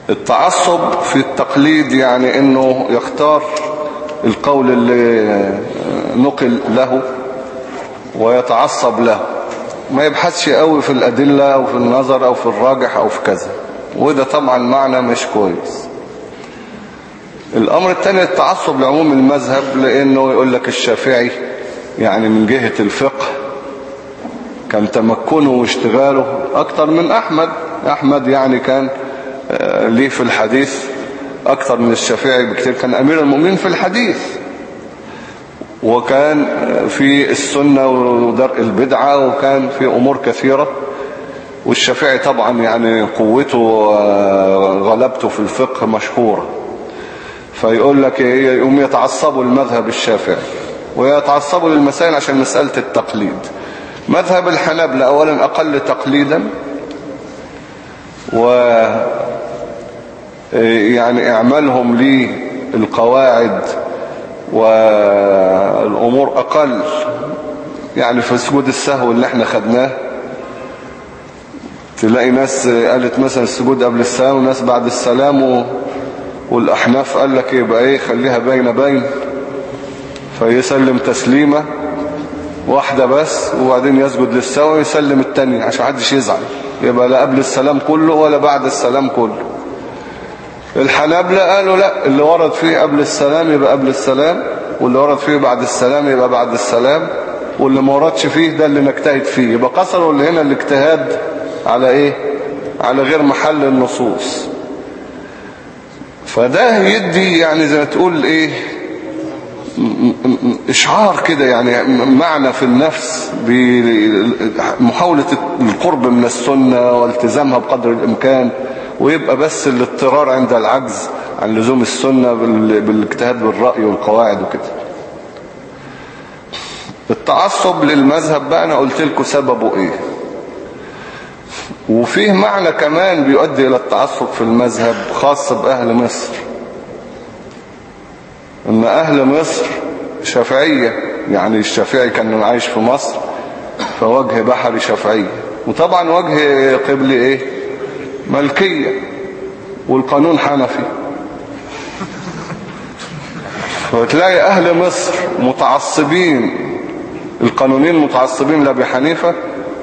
التعصب في التقليد يعني إنه يختار القول اللي نقل له ويتعصب له. ما يبحثش قوي في الأدلة أو في النظر أو في الراجح أو في كذا. وده طبعا معنى مش كويس. الأمر الثاني التعصب لعموم المذهب لأنه يقول لك الشافعي يعني من جهة الفقه كان تمكنه واشتغاله أكتر من أحمد. أحمد يعني كان آه، ليه في الحديث أكتر من الشافعي بكتير كان أمير المؤمنين في الحديث. وكان في السنة ودرء البدعة وكان في أمور كثيرة. والشافعي طبعا يعني قوته وغلبته في الفقه مشهورة. فيقول لك إيه، يقوم يتعصبوا المذهب الشافعي. ويتعصبوا للمسائل عشان مسألة التقليد. مذهب الحنابلة أولا أقل تقليدا و يعني إعمالهم للقواعد والأمور أقل يعني في سجود السهو اللي إحنا خدناه. تلاقي ناس قالت مثلا السجود قبل السلام وناس بعد السلام و... والأحناف قال لك يبقى إيه خليها باينة باين. فيسلم تسليمة واحدة بس وبعدين يسجد للسهو ويسلم التانية عشان محدش يزعل. يبقى لا قبل السلام كله ولا بعد السلام كله. الحنابلة قالوا لا اللي ورد فيه قبل السلام يبقى قبل السلام واللي ورد فيه بعد السلام يبقى بعد السلام واللي ما وردش فيه ده اللي نجتهد فيه. يبقى قصروا اللي هنا الاجتهاد على إيه؟ على غير محل النصوص. فده يدي يعني زي ما تقول إيه؟ إشعار كده يعني معنى في النفس بمحاولة القرب من السنة والتزامها بقدر الإمكان ويبقى بس الاضطرار عند العجز عن لزوم السنة بال- بالاجتهاد بالرأي والقواعد وكده. التعصب للمذهب بقى أنا قلت لكم سببه إيه. وفيه معنى كمان بيؤدي إلى التعصب في المذهب خاص بأهل مصر. إن أهل مصر شافعية يعني الشافعي كان عايش في مصر فوجه بحري شافعية. وطبعا وجه قبلي إيه؟ ملكية والقانون حنفي. وتلاقي أهل مصر متعصبين القانونيين متعصبين لأبي حنيفة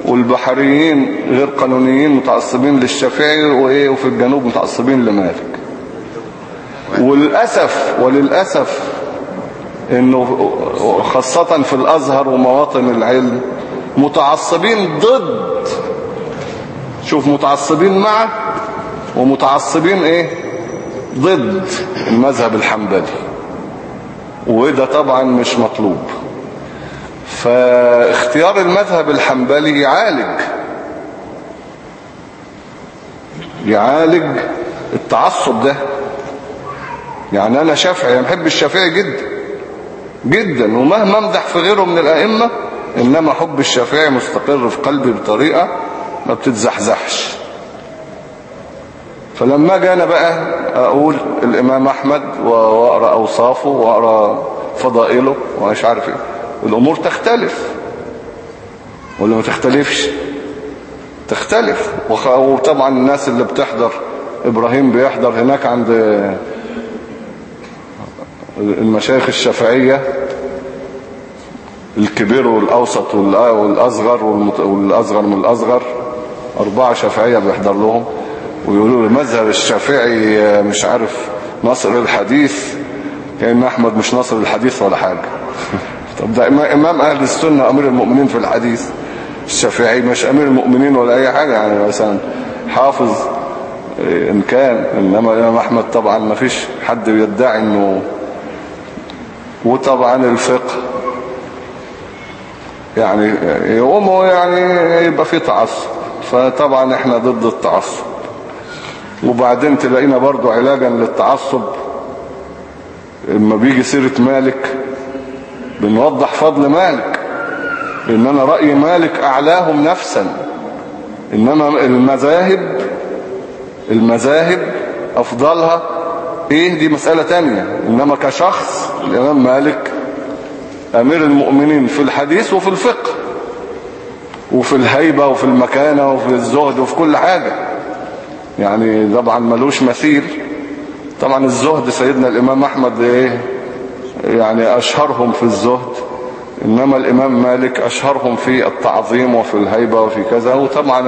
والبحريين غير قانونيين متعصبين للشافعي وإيه؟ وفي الجنوب متعصبين لمالك. وللأسف وللأسف إنه خاصة في الأزهر ومواطن العلم متعصبين ضد شوف متعصبين مع ومتعصبين إيه؟ ضد المذهب الحنبلي. وده طبعا مش مطلوب. فاختيار المذهب الحنبلي يعالج يعالج التعصب ده. يعني أنا شافعي أنا بحب الشافعي جدا جدا ومهما أمدح في غيره من الأئمة إنما حب الشافعي مستقر في قلبي بطريقة ما بتتزحزحش. فلما جاء أنا بقى أقول الإمام أحمد وأقرأ أوصافه وأقرأ فضائله ومش عارف إيه الأمور تختلف. ولا ما تختلفش؟ تختلف. وطبعا الناس اللي بتحضر إبراهيم بيحضر هناك عند المشايخ الشافعية الكبير والأوسط والأ- والأصغر والأصغر من الأصغر أربعة شافعية بيحضر لهم ويقولوا المذهب الشافعي مش عارف نصر الحديث كأن أحمد مش نصر الحديث ولا حاجة. طب ده إما- إمام أهل السنة أمير المؤمنين في الحديث. الشافعي مش أمير المؤمنين ولا أي حاجة يعني مثلا حافظ آه، إن كان إنما الإمام أحمد طبعا ما فيش حد بيدعي إنه وطبعا الفقه يعني يقوموا يعني يبقى في تعصب فطبعا إحنا ضد التعصب. وبعدين تلاقينا برضو علاجا للتعصب لما بيجي سيرة مالك بنوضح فضل مالك لأن أنا رأي مالك أعلاهم نفسا إنما المذاهب المذاهب أفضلها إيه؟ دي مسألة تانية. إنما كشخص الإمام مالك أمير المؤمنين في الحديث وفي الفقه وفي الهيبة وفي المكانة وفي الزهد وفي كل حاجة. يعني طبعا ملوش مثيل. طبعا الزهد سيدنا الإمام أحمد إيه؟ يعني أشهرهم في الزهد. إنما الإمام مالك أشهرهم في التعظيم وفي الهيبة وفي كذا. وطبعا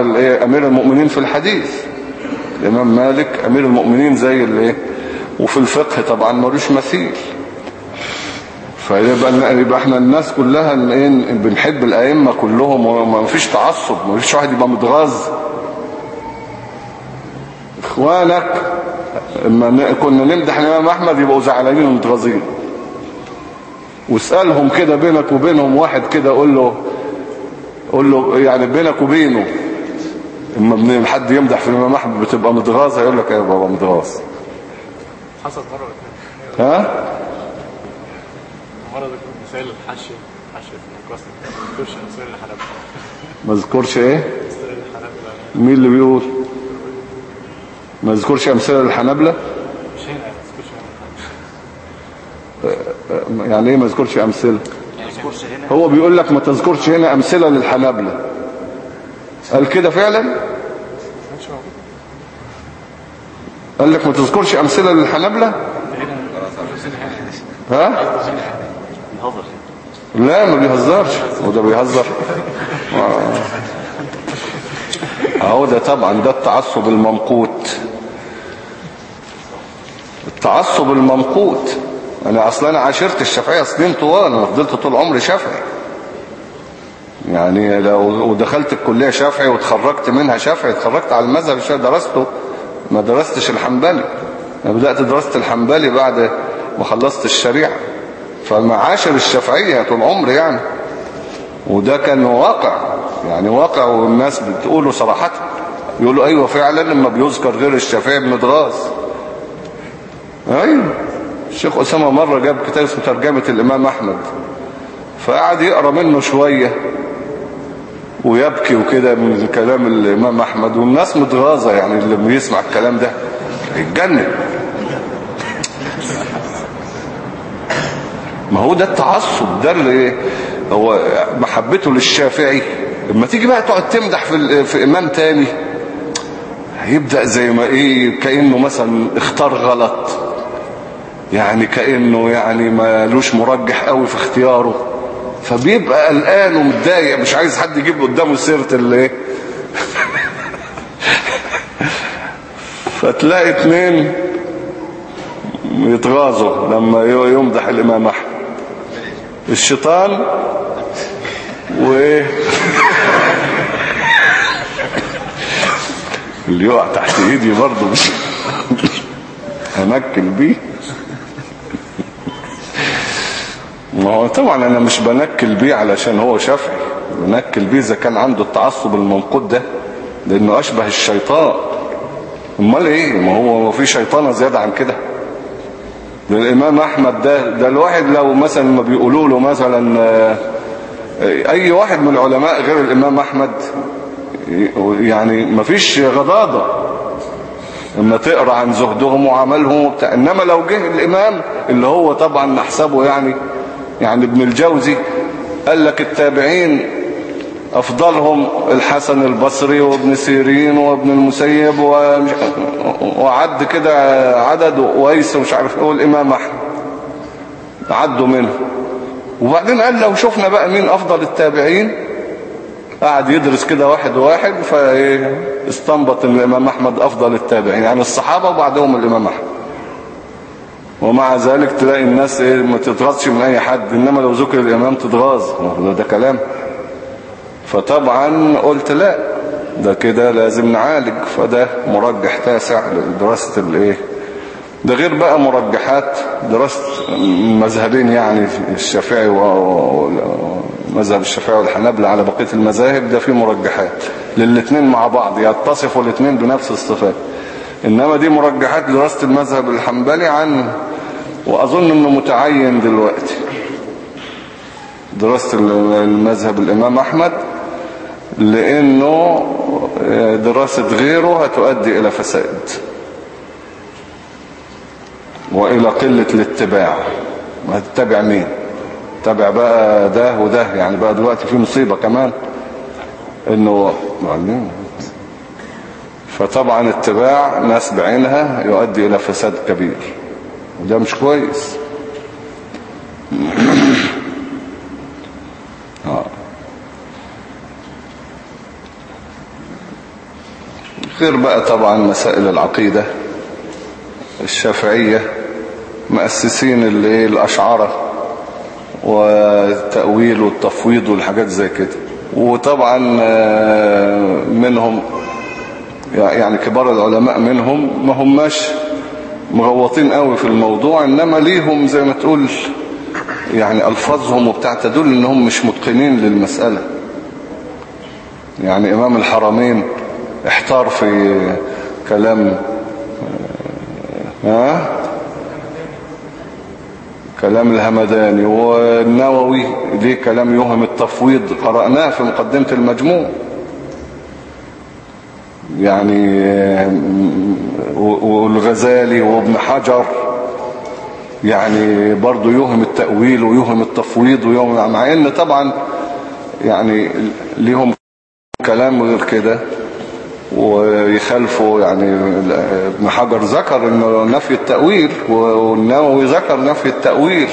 أمير المؤمنين في الحديث. الإمام مالك أمير المؤمنين زي الإيه؟ وفي الفقه طبعا ملوش مثيل. فيبقى يبقى إحنا الناس كلها إيه بنحب الأئمة كلهم وما فيش تعصب ما فيش واحد يبقى متغاظ. إخوانك إما كنا نمدح الإمام أحمد يبقوا زعلانين ومتغاظين. واسألهم كده بينك وبينهم واحد كده قول له قول له يعني بينك وبينه إما حد يمدح في الإمام أحمد بتبقى متغاظ هيقول لك إيه بابا متغاظ. حصل مرة ها؟ مرة مثال الحشي الحشي في القصر ما اذكرش مثال الحلب. ما اذكرش إيه؟ مين اللي بيقول؟ ما اذكرش أمثلة للحنابلة؟ يعني إيه ما اذكرش أمثلة؟ هو بيقول لك ما تذكرش هنا أمثلة للحنابلة. قال كده فعلا؟ قال لك ما تذكرش أمثلة للحنابلة؟ ها؟ لا ما بيهزرش. هو ده بيهزر. آه. اهو ده طبعا ده التعصب الممقوت. التعصب الممقوت. أنا أصلا أنا عاشرت الشافعية سنين طوال أنا فضلت طول عمري شافعي. يعني لو ودخلت الكلية شافعي وتخرجت منها شافعي اتخرجت على المذهب الشافعي درسته ما درستش الحنبلي. أنا بدأت دراسة الحنبلي بعد ما خلصت الشريعة. فمعاشر الشافعية طول عمري يعني. وده كان واقع. يعني واقع والناس بتقوله صراحة. يقولوا أيوه فعلا لما بيذكر غير الشافعي ابن دراس أيوه. الشيخ أسامة مرة جاب كتاب اسمه ترجمة الإمام أحمد. فقعد يقرأ منه شوية. ويبكي وكده من كلام الإمام أحمد والناس متغاظة يعني اللي بيسمع الكلام ده. يتجنن. ما هو ده التعصب ده اللي هو محبته للشافعي. لما تيجي بقى تقعد تمدح في, في إمام تاني هيبدأ زي ما إيه كأنه مثلا اختار غلط. يعني كأنه يعني ما لوش مرجح قوي في اختياره. فبيبقى قلقان ومتضايق مش عايز حد يجيب قدامه سيرة اللي إيه؟ فتلاقي اتنين يتغاظوا لما يمدح الإمام أحمد. الشيطان وإيه؟ اللي يقع تحت إيدي برضه. مش هنكل بيه. ما هو طبعا أنا مش بنكل بيه علشان هو شافعي. بنكل بيه إذا كان عنده التعصب المنقود ده لأنه أشبه الشيطان. أمال إيه؟ ما هو ما في شيطانة زيادة عن كده. ده الإمام أحمد ده ده الواحد لو مثلا ما بيقولوا له مثلا آه، أي واحد من العلماء غير الإمام أحمد يعني ما فيش غضاضة. اما تقرأ عن زهدهم وعملهم وبتاع. إنما لو جه الإمام اللي هو طبعا نحسبه يعني يعني ابن الجوزي قال لك التابعين أفضلهم الحسن البصري وابن سيرين وابن المسيب وعد كده عدد ويس ومش عارف إيه والإمام أحمد. عدوا منه. وبعدين قال لو شفنا بقى مين أفضل التابعين قعد يدرس كده واحد واحد فاستنبط ان الإمام أحمد أفضل التابعين يعني الصحابة وبعدهم الإمام أحمد. ومع ذلك تلاقي الناس إيه ما تتغاظش من أي حد إنما لو ذكر الإمام تتغاظ. ده, كلام. فطبعا قلت لا ده كده لازم نعالج. فده مرجح تاسع لدراسة الإيه ده غير بقى مرجحات دراسة مذهبين يعني الشافعي ومذهب الشافعي والحنابلة على بقية المذاهب ده فيه مرجحات. للاتنين مع بعض يتصفوا الاتنين بنفس الصفات. إنما دي مرجحات لدراسة المذهب الحنبلي عن وأظن إنه متعين دلوقتي. دراسة المذهب الإمام أحمد لأنه دراسة غيره هتؤدي إلى فساد وإلى قلة الاتباع. هتتبع مين؟ تبع بقى ده وده. يعني بقى دلوقتي في مصيبة كمان إنه معلم. فطبعا اتباع ناس بعينها يؤدي إلى فساد كبير. وده مش كويس. آه. غير بقى طبعا مسائل العقيدة الشافعية مؤسسين الأشعرة والتأويل والتفويض والحاجات زي كده. وطبعا آه، منهم يعني كبار العلماء منهم ما هماش مغوطين قوي في الموضوع إنما ليهم زي ما تقول يعني ألفاظهم وبتاع تدل إنهم مش متقنين للمسألة. يعني إمام الحرمين احتار في كلام ها؟ كلام الهمداني والنووي ليه كلام يوهم التفويض قرأناه في مقدمة المجموع. يعني والغزالي وابن حجر يعني برضو يوهم التأويل ويوهم التفويض ويوهم مع إن طبعا يعني ليهم كلام غير كده ويخالفوا يعني ابن حجر ذكر انه نفي التأويل والنووي ذكر نفي التأويل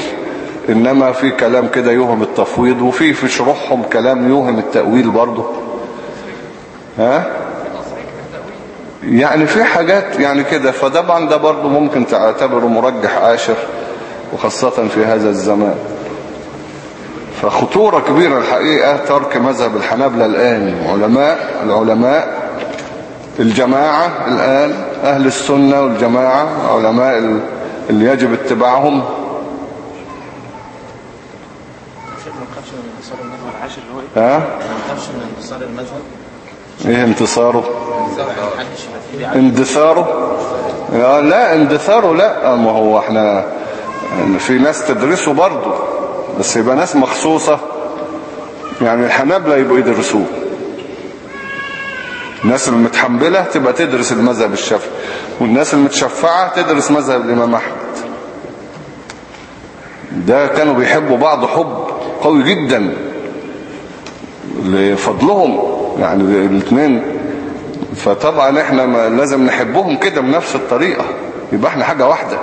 إنما في كلام كده يوهم التفويض وفي في شروحهم كلام يوهم التأويل برضه ها؟ يعني في حاجات يعني كده فطبعا ده برضه ممكن تعتبره مرجح عاشر وخاصة في هذا الزمان. فخطورة كبيرة الحقيقة ترك مذهب الحنابلة الآن. علماء العلماء الجماعة الآن أهل السنة والجماعة علماء ال- اللي يجب اتباعهم؟ ها؟ ما نخافش من انتصار المذهب؟ إيه انتصاره. اندثاره يا لا اندثاره لا. ما هو إحنا في ناس تدرسه برضه بس يبقى ناس مخصوصة. يعني الحنابلة يبقوا يدرسوه. الناس المتحملة تبقى تدرس المذهب الشافعي والناس المتشفعة تدرس مذهب الإمام أحمد. ده كانوا بيحبوا بعض حب قوي جدا لفضلهم. يعني الاثنين. فطبعا إحنا ما لازم نحبهم كده بنفس الطريقة. يبقى إحنا حاجة واحدة.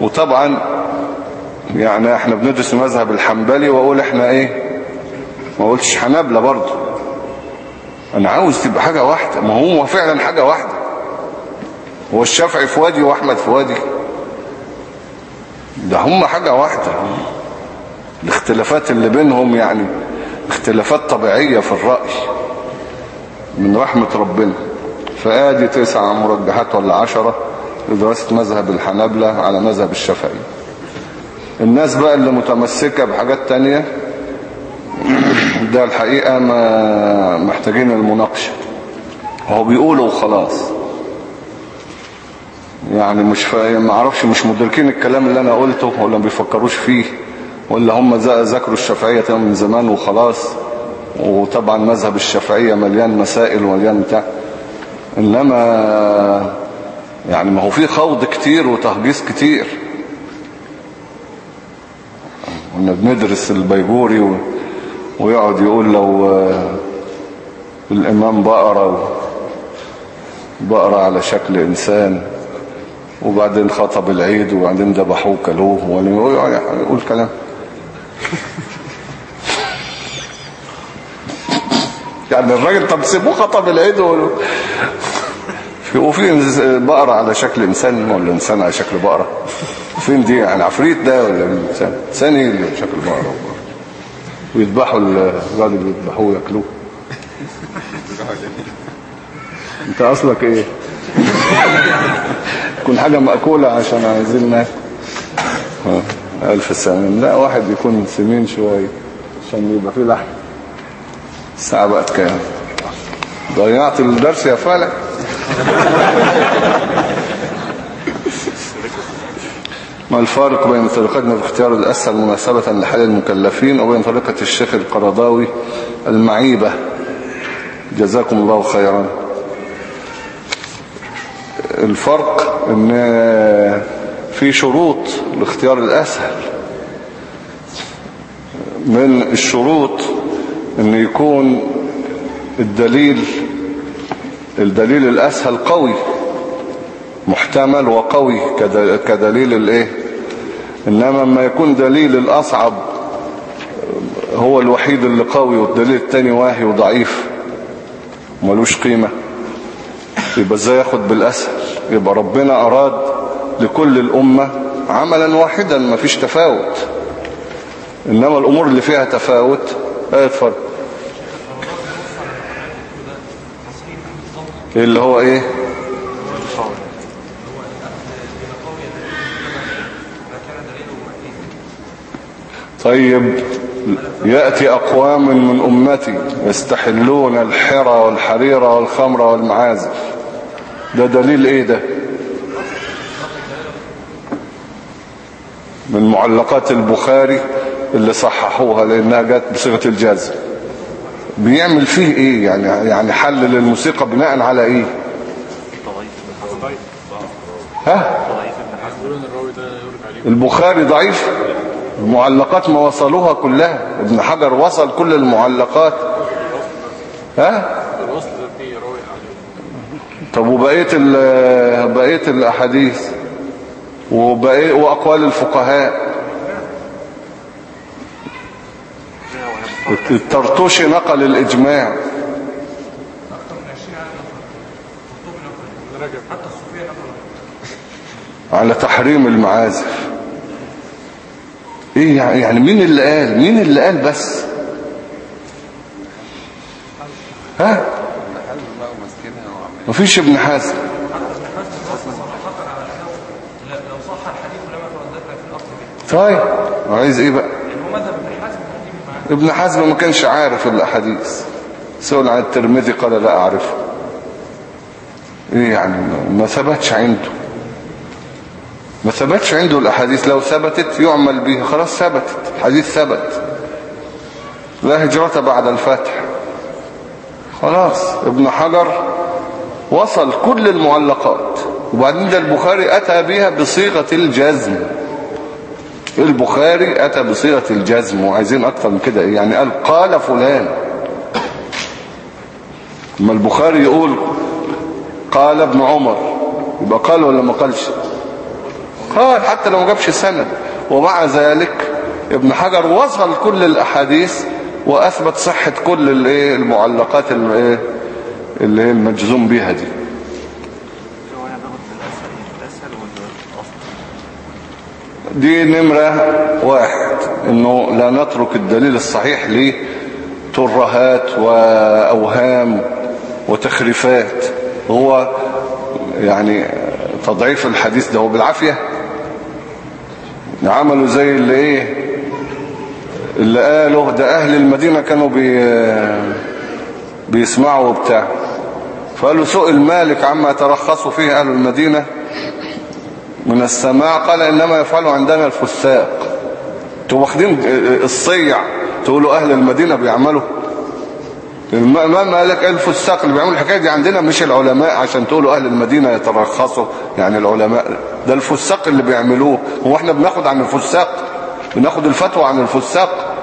وطبعا يعني إحنا بندرس المذهب الحنبلي وأقول إحنا إيه؟ ما قلتش حنابلة برضه. أنا عاوز تبقى حاجة واحدة. ما هو فعلا حاجة واحدة. هو الشافعي في وادي وأحمد في وادي ده هم حاجة واحدة. الاختلافات اللي بينهم يعني اختلافات طبيعية في الرأي من رحمة ربنا. فآدي تسع مرجحات ولا عشرة لدراسة مذهب الحنابلة على مذهب الشافعي. الناس بقى اللي متمسكة بحاجات تانية ده الحقيقة ما محتاجين المناقشة. هو بيقولوا وخلاص. يعني مش فا... ما أعرفش مش مدركين الكلام اللي أنا قلته ولا ما بيفكروش فيه. ولا هم ذاكروا الشافعية من زمان وخلاص. وطبعا مذهب الشافعية مليان مسائل ومليان بتاع. إنما يعني ما هو في خوض كتير وتهجيس كتير. كنا بندرس البيجوري و... ويقعد يقول لو آه، الإمام بقرة بقرة على شكل إنسان. وبعدين خطب العيد وبعدين ذبحوه كلوه ولا يقول كلام. يعني الراجل طب سيبوه خطب العيد وفي بقرة على شكل إنسان ولا إنسان على شكل بقرة؟ فين دي؟ يعني عفريت ده ولا إنسان؟ إنسان إيه اللي شكل بقرة؟ ويذبحوا الراجل يذبحوه ياكلوه انت أصلك إيه؟ تكون حاجة مأكولة عشان عايزين ناكل آه، ألف سنة. لا واحد يكون سمين شوية عشان يبقى فيه لحم. الساعة بقت كام؟ ضيعت الدرس يا فالح. ما الفارق بين طريقتنا في اختيار الأسهل مناسبة لحال المكلفين وبين طريقة الشيخ القرضاوي المعيبة؟ جزاكم الله خيرا. الفرق إن في شروط لاختيار الأسهل. من الشروط إن يكون الدليل الدليل الأسهل قوي محتمل وقوي كد- كدليل الإيه؟ إنما لما يكون دليل الأصعب هو الوحيد اللي قوي والدليل التاني واهي وضعيف ملوش قيمة يبقى إزاي ياخد بالأسهل؟ يبقى ربنا أراد لكل الأمة عملا واحدا ما فيش تفاوت. إنما الأمور اللي فيها تفاوت إيه اتفضل. إيه اللي هو إيه؟ طيب يأتي أقوام من أمتي يستحلون الحرى والحرير والخمر والمعازف. ده دليل إيه ده؟ من معلقات البخاري اللي صححوها لأنها جت بصيغة الجزم بيعمل فيه إيه؟ يعني يعني حلل الموسيقى بناء على إيه؟ ها؟ البخاري ضعيف؟ المعلقات ما وصلوها كلها. ابن حجر وصل كل المعلقات. ها؟ طب وبقية ال- بقية وبقية وأقوال الفقهاء. الترطوشي نقل الإجماع. على تحريم المعازف. إيه يعني يعني مين اللي قال؟ مين اللي قال بس؟ ها؟ مفيش ابن حزم طيب. عايز إيه بقى؟ ابن حزم ما كانش عارف الأحاديث. سئل عن الترمذي قال لا أعرفه. إيه يعني ما ثبتش عنده. ما ثبتش عنده الأحاديث. لو ثبتت يعمل بها خلاص ثبتت. الحديث ثبت. لا هجرة بعد الفتح. خلاص. ابن حجر وصل كل المعلقات. وبعدين ده البخاري أتى بها بصيغة الجزم. البخاري أتى بصيغة الجزم وعايزين أكتر من كده. إيه؟ يعني قال قال فلان. اما البخاري يقول قال ابن عمر. يبقى قال ولا ما قالش؟ قال حتى لو ما جابش سند ومع ذلك ابن حجر وصل كل الأحاديث وأثبت صحة كل المعلقات اللي إيه اللي هي المجزوم بيها دي هو أنا باخد في الاسهل إيه الاسهل ولا الاصل دي نمرة واحد إنه لا نترك الدليل الصحيح لترهات وأوهام وتخريفات. هو يعني تضعيف الحديث ده هو بالعافية عملوا زي اللي إيه اللي قالوا ده أهل المدينة كانوا بي بيسمعوا وبتاع. فقالوا سئل مالك عما ترخصوا فيه أهل المدينة. من السماع قال إنما يفعله عندنا الفساق. أنتوا واخدين الصيع. تقولوا أهل المدينة بيعملوا. الإمام قال لك الفساق اللي بيعملوا؟ الحكاية دي عندنا مش العلماء عشان تقولوا أهل المدينة يترخصوا. يعني العلماء ده الفساق اللي بيعملوه. هو إحنا بناخد عن الفساق. بناخد الفتوى عن الفساق.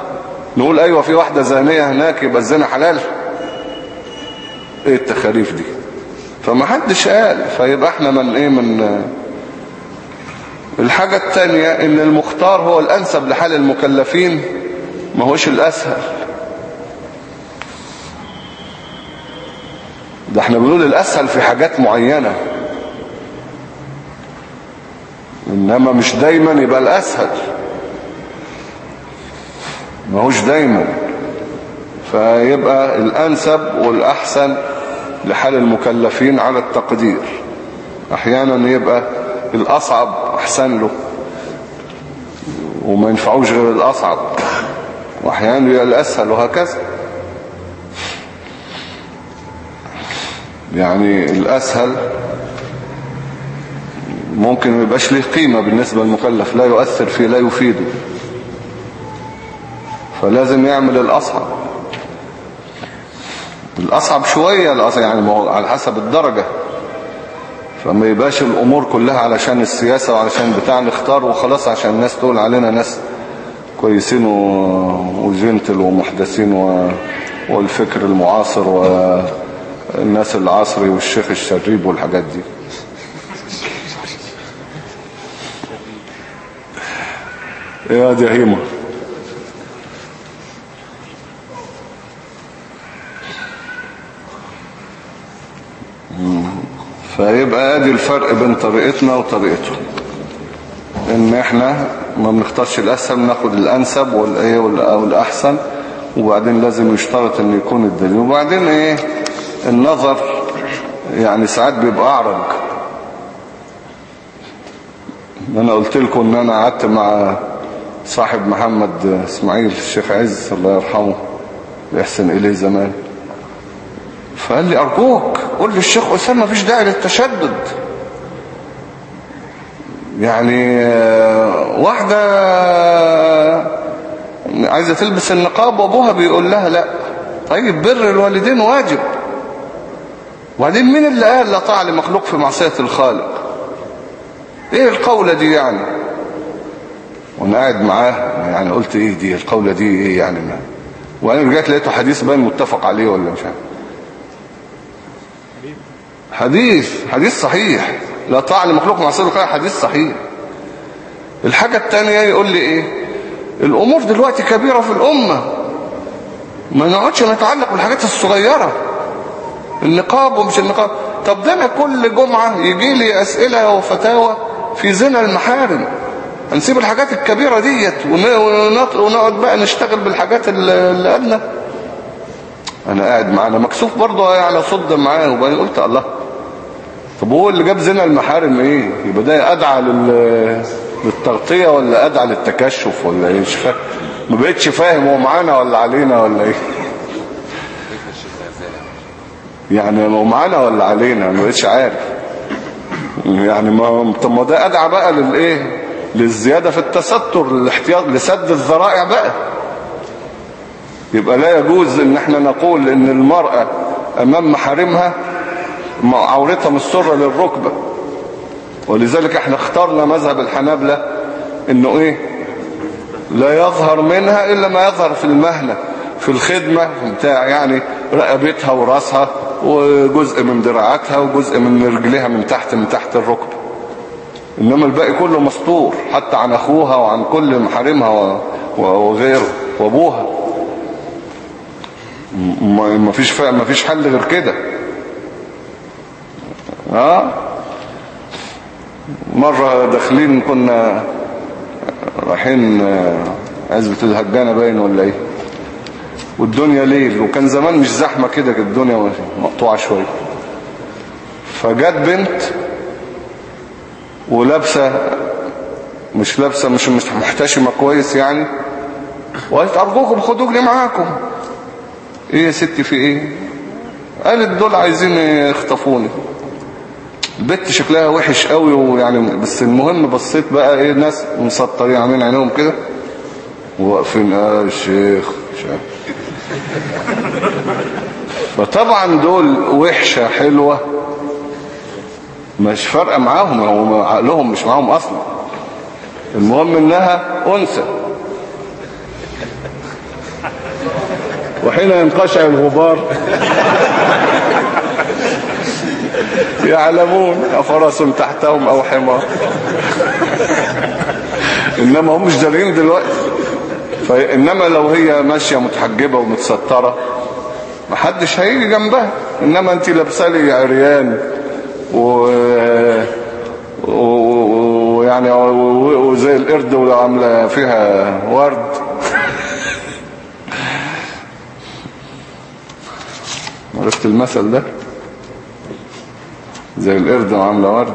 نقول أيوة في واحدة زانية هناك يبقى الزنا حلال. إيه التخاريف دي؟ فما حدش قال. فيبقى إحنا من إيه من الحاجة التانية إن المختار هو الأنسب لحال المكلفين ما هوش الأسهل. ده إحنا بنقول الأسهل في حاجات معينة. إنما مش دايما يبقى الأسهل. ما هوش دايما. فيبقى الأنسب والأحسن لحال المكلفين على التقدير. أحيانا يبقى الأصعب أحسن له. وما ينفعوش غير الأصعب. وأحيانا يبقى الاسهل وهكذا. يعني الأسهل ممكن ما يبقاش له قيمة بالنسبة للمكلف. لا يؤثر فيه لا يفيده. فلازم يعمل الأصعب. الأصعب شوية الأصعب يعني على حسب الدرجة. فما يبقاش الأمور كلها علشان السياسة وعلشان بتاع نختار وخلاص عشان الناس تقول علينا ناس كويسين وجنتل ومحدثين و... والفكر المعاصر والناس العصري والشيخ الشريب والحاجات دي. يا دي فيبقى ادي الفرق بين طريقتنا وطريقته. ان إحنا ما بنختارش الاسهل بناخد الانسب والايه والاحسن وبعدين لازم يشترط ان يكون الدليل. وبعدين إيه؟ النظر يعني ساعات بيبقى اعرج. أنا قلت لكم ان أنا قعدت مع صاحب محمد اسماعيل الشيخ عز الله يرحمه يحسن إليه زمان. فقال لي أرجوك. قول للشيخ أسامة مفيش داعي للتشدد. يعني آه، واحدة عايزة تلبس النقاب وأبوها بيقول لها لا. طيب بر الوالدين واجب. وبعدين مين اللي قال لا طاعة لمخلوق في معصية الخالق؟ إيه القولة دي يعني؟ وأنا قاعد معاه يعني قلت إيه دي القولة دي إيه يعني؟ ما. وأنا رجعت لقيته حديث باين متفق عليه ولا مش عارف. حديث حديث صحيح. لا طاعة لمخلوق مع صدق حديث صحيح. الحاجة التانية يقول لي إيه؟ الأمور دلوقتي كبيرة في الأمة. ما نقعدش نتعلق بالحاجات الصغيرة. النقاب ومش النقاب. طب ده أنا كل جمعة يجي لي أسئلة وفتاوى في زنا المحارم. هنسيب الحاجات الكبيرة ديت ون- ونقعد بقى نشتغل بالحاجات اللي قالنا أنا قاعد معانا مكسوف برضه على صد معاه. وبعدين قلت الله. طب هو اللي جاب زنا المحارم إيه؟ يبقى ده أدعى لل... للتغطية ولا أدعى للتكشف ولا إيه؟ مش فاهم. ما بقتش فاهم هو معانا ولا علينا ولا إيه؟ يعني هو معانا ولا علينا؟ ما بقتش عارف. يعني ما طب ما ده أدعى بقى للايه للزيادة في التستر الاحتياط لسد الذرائع بقى. يبقى لا يجوز إن إحنا نقول إن المرأة أمام محارمها عورتها مسترة للركبة ولذلك إحنا اخترنا مذهب الحنابلة انه إيه لا يظهر منها إلا ما يظهر في المهنة في الخدمة بتاع يعني رقبتها وراسها وجزء من دراعاتها وجزء من رجلها من تحت من تحت الركبة إنما الباقي كله مستور حتى عن أخوها وعن كل محارمها وغيره وأبوها. ما فيش ما فيش حل غير كده. مرة داخلين كنا رايحين آه، عزبة الهجانة باين ولا إيه؟ والدنيا ليل وكان زمان مش زحمة كده كانت الدنيا مقطوعة شوية. فجت بنت ولابسة مش لابسة مش مش محتشمة كويس يعني وقالت أرجوكم خدوني معاكم. إيه يا ستي في إيه؟ قالت دول عايزين يخطفوني. البت شكلها وحش قوي ويعني بس المهم بصيت بقى إيه ناس مسطرين عاملين عينيهم كده. وواقفين آه الشيخ فطبعا دول وحشة حلوة مش فارقة معاهم هو عقلهم مش معاهم أصلا. المهم إنها أنثى. وحين ينقشع الغبار. يعلمون أفرس تحتهم أو حمار. إنما هم مش دارين دلوقتي. فإنما لو هي ماشية متحجبة ومتسترة محدش هيجي جنبها. إنما أنت لابسة لي عريان و ويعني وزي القرد وعامله فيها ورد. عرفت المثل ده؟ زي القرد وعامله ورد.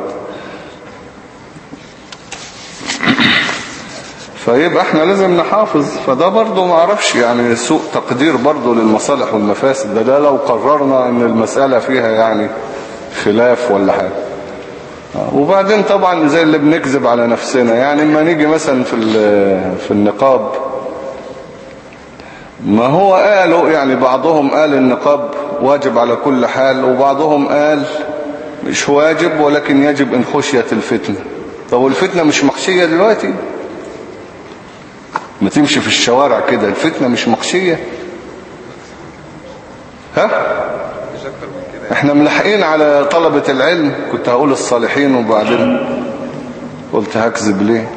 فيبقى إحنا لازم نحافظ. فده برضو ما أعرفش يعني سوء تقدير برضو للمصالح والمفاسد. ده, ده لو قررنا ان المسألة فيها يعني خلاف ولا حاجة. وبعدين طبعا زي اللي بنكذب على نفسنا. يعني اما نيجي مثلا في في النقاب ما هو قالوا يعني بعضهم قال النقاب واجب على كل حال وبعضهم قال مش واجب ولكن يجب إن خشيت الفتنة. طب والفتنة مش مخشية دلوقتي؟ ما تمشي في الشوارع كده الفتنة مش مخشية ها؟ إحنا ملحقين على طلبة العلم. كنت هقول الصالحين وبعدين قلت هكذب ليه؟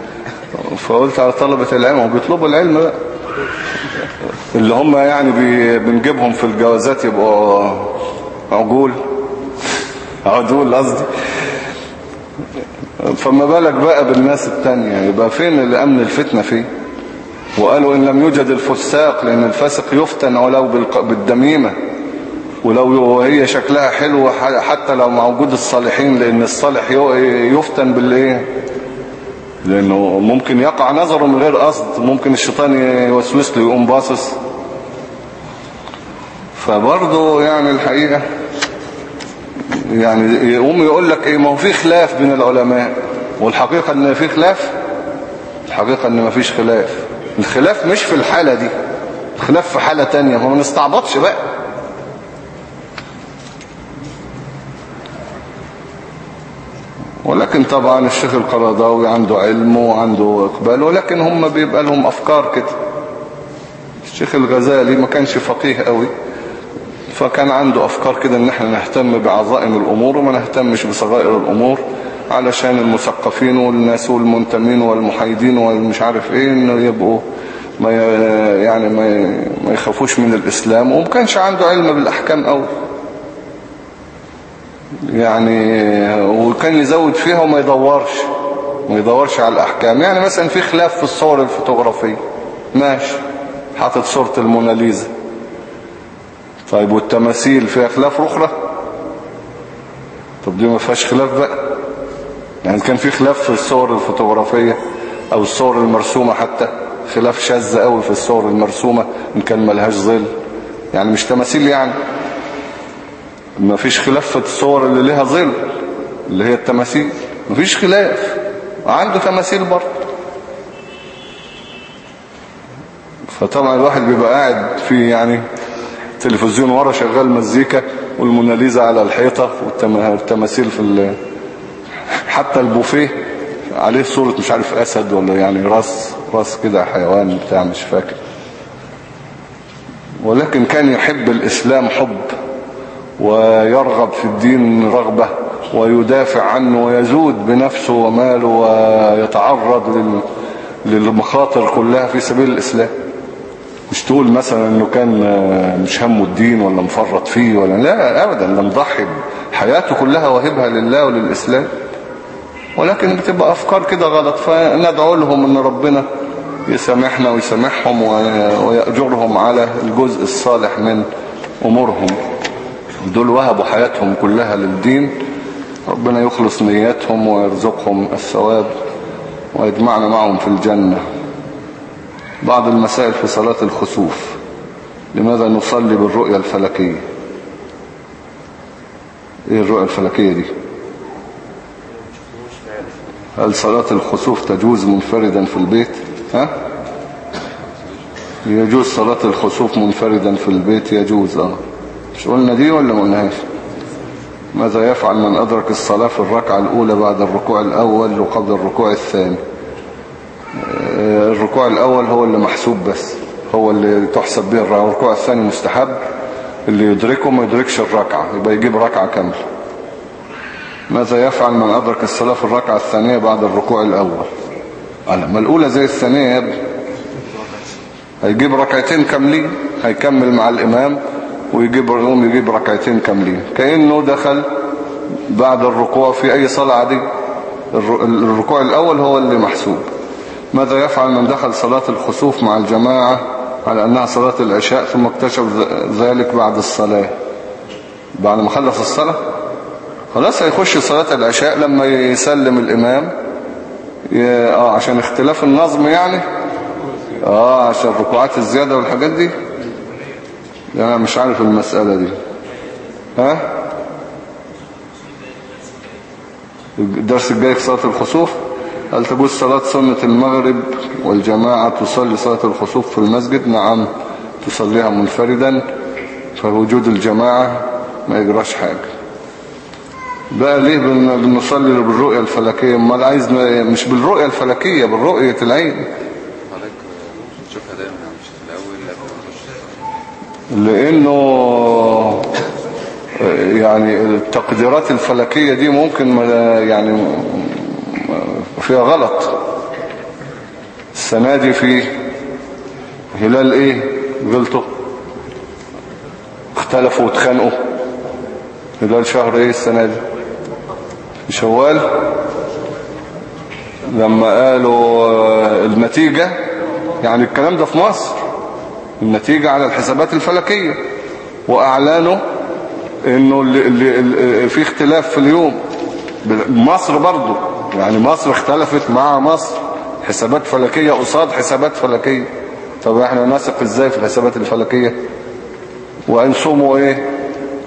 فقلت على طلبة العلم وبيطلبوا العلم بقى. اللي هم يعني بنجيبهم في الجوازات يبقوا عجول. عدول قصدي. فما بالك بقى بالناس التانية؟ يبقى فين اللي امن الفتنة فيه؟ وقالوا إن لم يوجد الفساق لأن الفاسق يفتن ولو بالدميمة. ولو هي شكلها حلو حتى لو مع وجود الصالحين لأن الصالح يفتن بالإيه؟ لأنه ممكن يقع نظره من غير قصد ممكن الشيطان يوسوس له يقوم باصص. فبرضه يعني الحقيقة يعني يقوم يقول لك إيه ما هو في خلاف بين العلماء. والحقيقة إن في خلاف الحقيقة إن ما فيش خلاف. الخلاف مش في الحالة دي الخلاف في حالة تانية. هو ما نستعبطش بقى. ولكن طبعا الشيخ القرضاوي عنده علم وعنده إقبال ولكن هم بيبقى لهم أفكار كده. الشيخ الغزالي ما كانش فقيه قوي فكان عنده أفكار كده إن إحنا نهتم بعظائم الأمور وما نهتمش بصغائر الأمور علشان المثقفين والناس والمنتمين والمحايدين والمش عارف إيه إنه يبقوا ما يعني ما يخافوش من الإسلام وما كانش عنده علم بالأحكام قوي. يعني وكان يزود فيها وما يدورش ما يدورش على الأحكام. يعني مثلا في خلاف في الصور الفوتوغرافية. ماشي. حاطط صورة الموناليزا. طيب والتماثيل فيها خلاف أخرى؟ طب دي ما فيهاش خلاف بقى. يعني كان في خلاف في الصور الفوتوغرافية أو الصور المرسومة حتى. خلاف شاذ قوي في الصور المرسومة إن كان ملهاش ظل. يعني مش تماثيل يعني. ما فيش خلاف في الصور اللي ليها ظل اللي هي التماثيل. ما فيش خلاف. عنده تماثيل برضه. فطبعا الواحد بيبقى قاعد في يعني تلفزيون ورا شغال مزيكا والموناليزا على الحيطة والتماثيل في. حتى البوفيه عليه صورة مش عارف أسد ولا يعني راس راس كده حيوان بتاع مش فاكر. ولكن كان يحب الإسلام حب. ويرغب في الدين رغبة ويدافع عنه ويزود بنفسه وماله ويتعرض لل... للمخاطر كلها في سبيل الإسلام. مش تقول مثلا إنه كان مش همه الدين ولا مفرط فيه ولا لا ابدا ده مضحي. حياته كلها واهبها لله وللإسلام. ولكن بتبقى أفكار كده غلط فندعو لهم إن ربنا يسامحنا ويسامحهم ويأجرهم على الجزء الصالح من أمورهم. دول وهبوا حياتهم كلها للدين. ربنا يخلص نياتهم ويرزقهم الثواب ويجمعنا معهم في الجنة. بعض المسائل في صلاة الخسوف. لماذا نصلي بالرؤية الفلكية؟ إيه الرؤية الفلكية دي؟ هل صلاة الخسوف تجوز منفردا في البيت؟ ها؟ يجوز صلاة الخسوف منفردا في البيت يجوز آه. مش قلنا دي ولا ما قلناهاش؟ ماذا يفعل من أدرك الصلاة في الركعة الأولى بعد الركوع الأول وقبل الركوع الثاني؟ الركوع الأول هو اللي محسوب بس هو اللي تحسب به الركوع. الثاني مستحب اللي يدركه ما يدركش الركعة يبقى يجيب ركعة كاملة. ماذا يفعل من أدرك الصلاة في الركعة الثانية بعد الركوع الأول؟ ما الأولى زي الثانية يا ابني. هيجيب ركعتين كاملين هيكمل مع الإمام ويجيب يقوم يجيب ركعتين كاملين. كأنه دخل بعد الركوع في أي صلاة. عادية الركوع الأول هو اللي محسوب. ماذا يفعل من دخل صلاة الخسوف مع الجماعة؟ على أنها صلاة العشاء ثم اكتشف ذلك بعد الصلاة. بعد ما خلص الصلاة؟ خلاص هيخش صلاة العشاء. لما يسلم الإمام آه عشان اختلاف النظم يعني. آه عشان الركوعات الزيادة والحاجات دي. أنا مش عارف المسألة دي. ها؟ الدرس الجاي في صلاة الخسوف؟ هل تجوز صلاة سنة المغرب والجماعة تصلي صلاة الخسوف في المسجد؟ نعم تصليها منفردا فوجود الجماعة ما يجراش حاجة. بقى ليه بنصلي بالرؤية الفلكية؟ أمال عايز مش بالرؤية الفلكية بالرؤية العين حضرتك تشوفها دايما مش في الأول قبل ما تخش لأنه يعني التقديرات الفلكية دي ممكن يعني فيها غلط. السنة دي في هلال إيه؟ غلطوا اختلفوا واتخانقوا. هلال شهر إيه السنة دي؟ شوال. لما قالوا آه، النتيجة يعني الكلام ده في مصر. النتيجة على الحسابات الفلكية وأعلنوا إنه اللي في اختلاف في اليوم. مصر برضو يعني مصر اختلفت مع مصر. حسابات فلكية قصاد حسابات فلكية. طب إحنا نثق إزاي في الحسابات الفلكية؟ وان صوموا إيه؟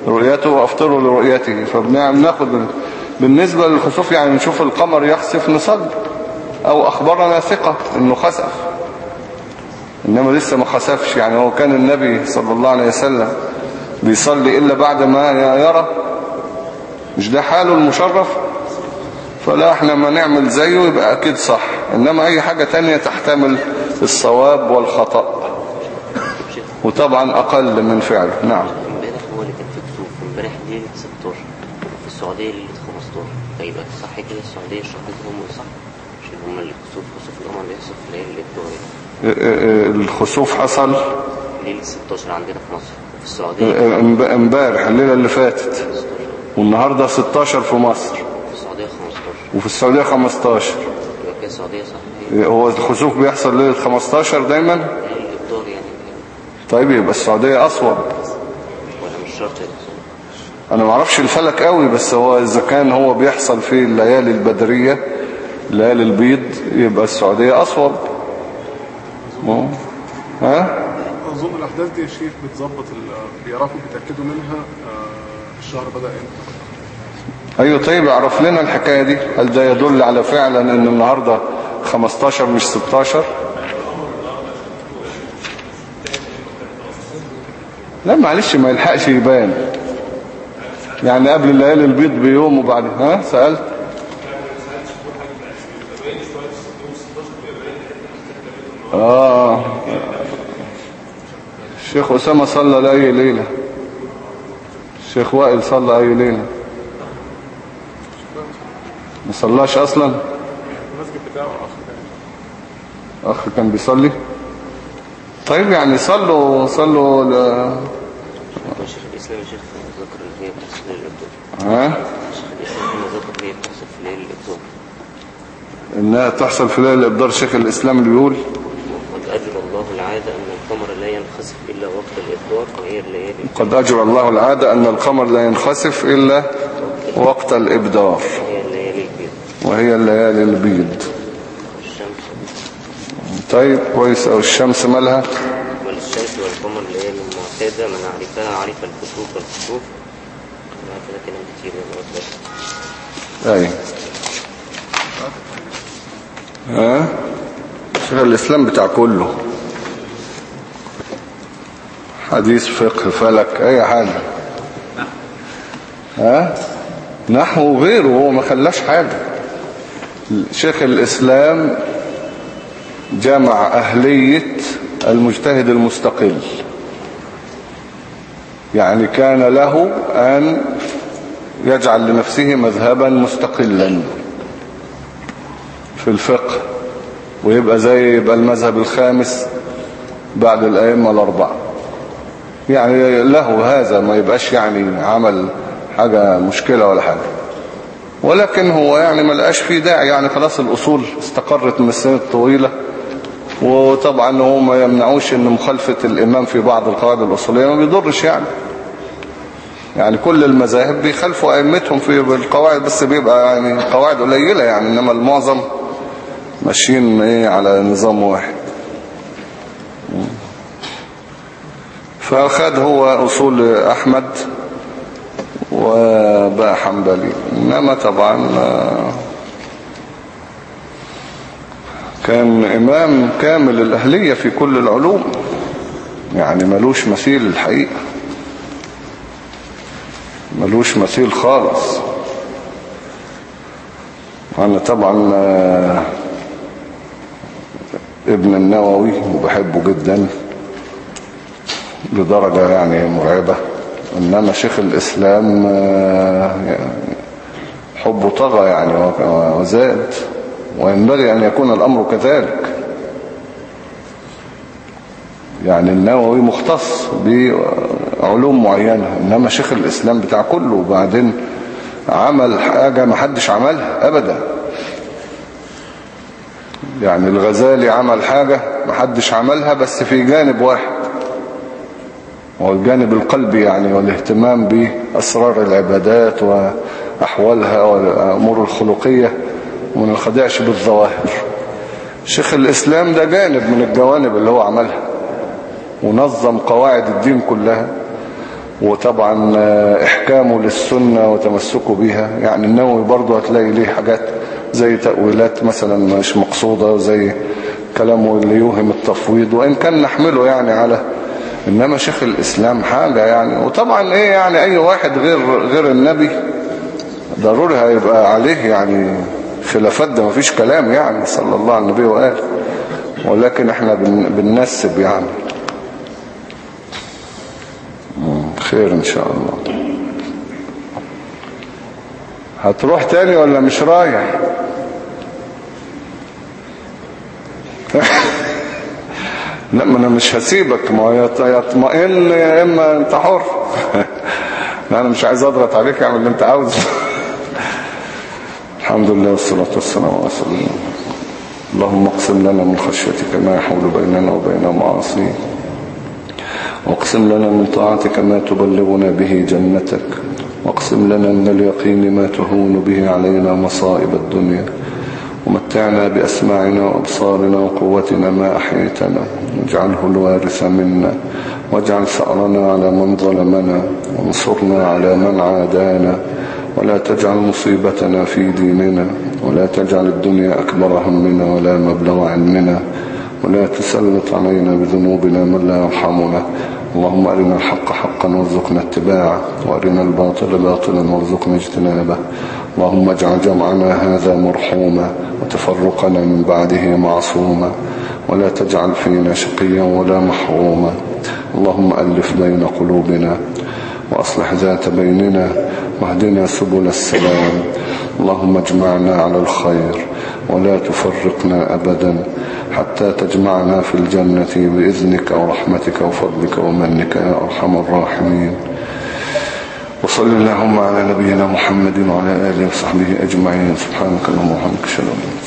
رؤيته وأفطروا لرؤيته. فبناخد بالنسبة للخسوف يعني نشوف القمر يخسف نصلي أو أخبرنا ثقة إنه خسف. إنما لسه ما خسفش. يعني هو كان النبي صلى الله عليه وسلم بيصلي إلا بعد ما يرى. مش ده حاله المشرف؟ فلا إحنا ما نعمل زيه يبقى أكيد صح. إنما أي حاجة تانية تحتمل الصواب والخطأ. وطبعا أقل من فعله. نعم. امبارح هو اللي كان في كسوف امبارح ليلة 16 في السعودية ليلة 15 فيبقى صح كده؟ السعودية شرطتهم صح؟ مش اللي هم الكسوف كسوف القمر بيحصل في الإبدورية آه، آه، الخسوف حصل؟ ليلة 16 عندنا في مصر وفي السعودية. امب- امبارح الليلة اللي فاتت. 16 والنهاردة 16 في مصر. في السعودية 15 وفي السعودية 15 يبقى السعودية صح؟ هي هو الخسوف بيحصل ليلة 15 دايما؟ يعني. طيب يبقى السعودية أصوب. ولا مش شرط دكتور؟ أنا معرفش الفلك قوي بس هو إذا كان هو بيحصل في الليالي البدرية ليالي البيض يبقى السعودية أصوب. مو. ها؟ أظن الأحداث دي يا شيخ بتظبط بيعرفوا بيتأكدوا منها آه، الشهر بدأ إمتى؟ أيوة طيب اعرف لنا الحكاية دي. هل ده يدل على فعلا أن النهاردة 15 مش 16 لا معلش ما يلحقش يبان. يعني قبل الليالي البيض بيوم وبعد ها؟ سألت. آه. الشيخ أسامة صلى لأي ليلة. الشيخ وائل صلى أي ليلة. ما صلاش أصلا؟ المسجد بتاعه أخ كان أخ كان بيصلي؟ طيب يعني صلوا صلوا ل... الإسلام ذكر هي بتحصل في ليلة ها؟ الإسلام ذكر هي بتحصل في ليلة إنها تحصل في ليلة إبدار شيخ الإسلام اللي بيقول الله العادة أن القمر لا ينخسف إلا وقت الإبدار وهي الليالي قد أجرى الله العادة أن القمر لا ينخسف إلا وقت الإبدار وهي الليالي البيض. وهي الليالي البيض. والشمس. طيب كويس أو الشمس مالها؟ والشمس والقمر الليالي المعتادة من عرفها عرف الكسوف والكسوف. وهكذا كلام كتير يا الله أي. ها؟ شيخ الإسلام بتاع كله. حديث فقه فلك أي حاجة. ها؟ نحو وغيره هو ما خلاش حاجة. شيخ الإسلام جمع أهلية المجتهد المستقل. يعني كان له أن يجعل لنفسه مذهبا مستقلا في الفقه ويبقى زي يبقى المذهب الخامس بعد الأئمة الأربعة. يعني له هذا ما يبقاش يعني عمل حاجة مشكلة ولا حاجة. ولكن هو يعني ما لقاش فيه داعي يعني خلاص الأصول استقرت من السنة الطويلة. وطبعا هو ما يمنعوش إن مخالفة الإمام في بعض القواعد الأصولية ما بيضرش يعني. يعني كل المذاهب بيخالفوا أئمتهم في القواعد بس بيبقى يعني قواعد قليلة يعني إنما المعظم ماشيين إيه على نظام واحد. فأخذ هو أصول أحمد وبقى حنبلي. إنما طبعا آه، كان إمام كامل الأهلية في كل العلوم. يعني ملوش مثيل الحقيقة. ملوش مثيل خالص. أنا طبعا آه، ابن النووي وبحبه جدا. لدرجة يعني مرعبة. إنما شيخ الإسلام آه، حبه طغى يعني وزاد وينبغي أن يكون الأمر كذلك. يعني النووي مختص بعلوم معينة. إنما شيخ الإسلام بتاع كله وبعدين عمل حاجة ما حدش عملها أبدا. يعني الغزالي عمل حاجة ما حدش عملها بس في جانب واحد. هو الجانب القلبي يعني والاهتمام بأسرار العبادات وأحوالها والأمور الخلقية وما نخدعش بالظواهر. شيخ الإسلام ده جانب من الجوانب اللي هو عملها ونظم قواعد الدين كلها وطبعا إحكامه للسنة وتمسكه بيها. يعني النووي برضه هتلاقي ليه حاجات زي تأويلات مثلا مش مقصودة زي كلامه اللي يوهم التفويض وإن كان نحمله يعني على إنما شيخ الإسلام حاجة يعني وطبعا إيه يعني أي واحد غير غير النبي ضروري هيبقى عليه يعني خلافات ده مفيش كلام يعني صلى الله على النبي وقال ولكن إحنا بن- بننسب يعني. خير إن شاء الله. هتروح تاني ولا مش رايح؟ لا ما أنا مش هسيبك ما يطمئن يا إما أنت حر. لا أنا مش عايز أضغط عليك اعمل اللي أنت عاوزه. الحمد لله والصلاة والسلام على رسول الله. اللهم اقسم لنا من خشيتك ما يحول بيننا وبين معاصيك واقسم لنا من طاعتك ما تبلغنا به جنتك. واقسم لنا من اليقين ما تهون به علينا مصائب الدنيا. ومتعنا بأسماعنا وأبصارنا وقوتنا ما أحييتنا. واجعله الوارث منا. واجعل ثأرنا على من ظلمنا. وانصرنا على من عادانا. ولا تجعل مصيبتنا في ديننا. ولا تجعل الدنيا أكبر همنا ولا مبلغ علمنا. ولا تسلط علينا بذنوبنا من لا يرحمنا. اللهم أرنا الحق حقا وارزقنا اتباعه. وأرنا الباطل باطلا وارزقنا اجتنابه. اللهم اجعل جمعنا هذا مرحوما وتفرقنا من بعده معصوما ولا تجعل فينا شقيا ولا محروما. اللهم ألف بين قلوبنا وأصلح ذات بيننا واهدنا سبل السلام. اللهم اجمعنا على الخير ولا تفرقنا أبدا حتى تجمعنا في الجنة بإذنك ورحمتك وفضلك ومنك يا أرحم الراحمين. وصل اللهم على نبينا محمد وعلى آله وصحبه أجمعين. سبحانك اللهم وبحمدك أشهد أن لا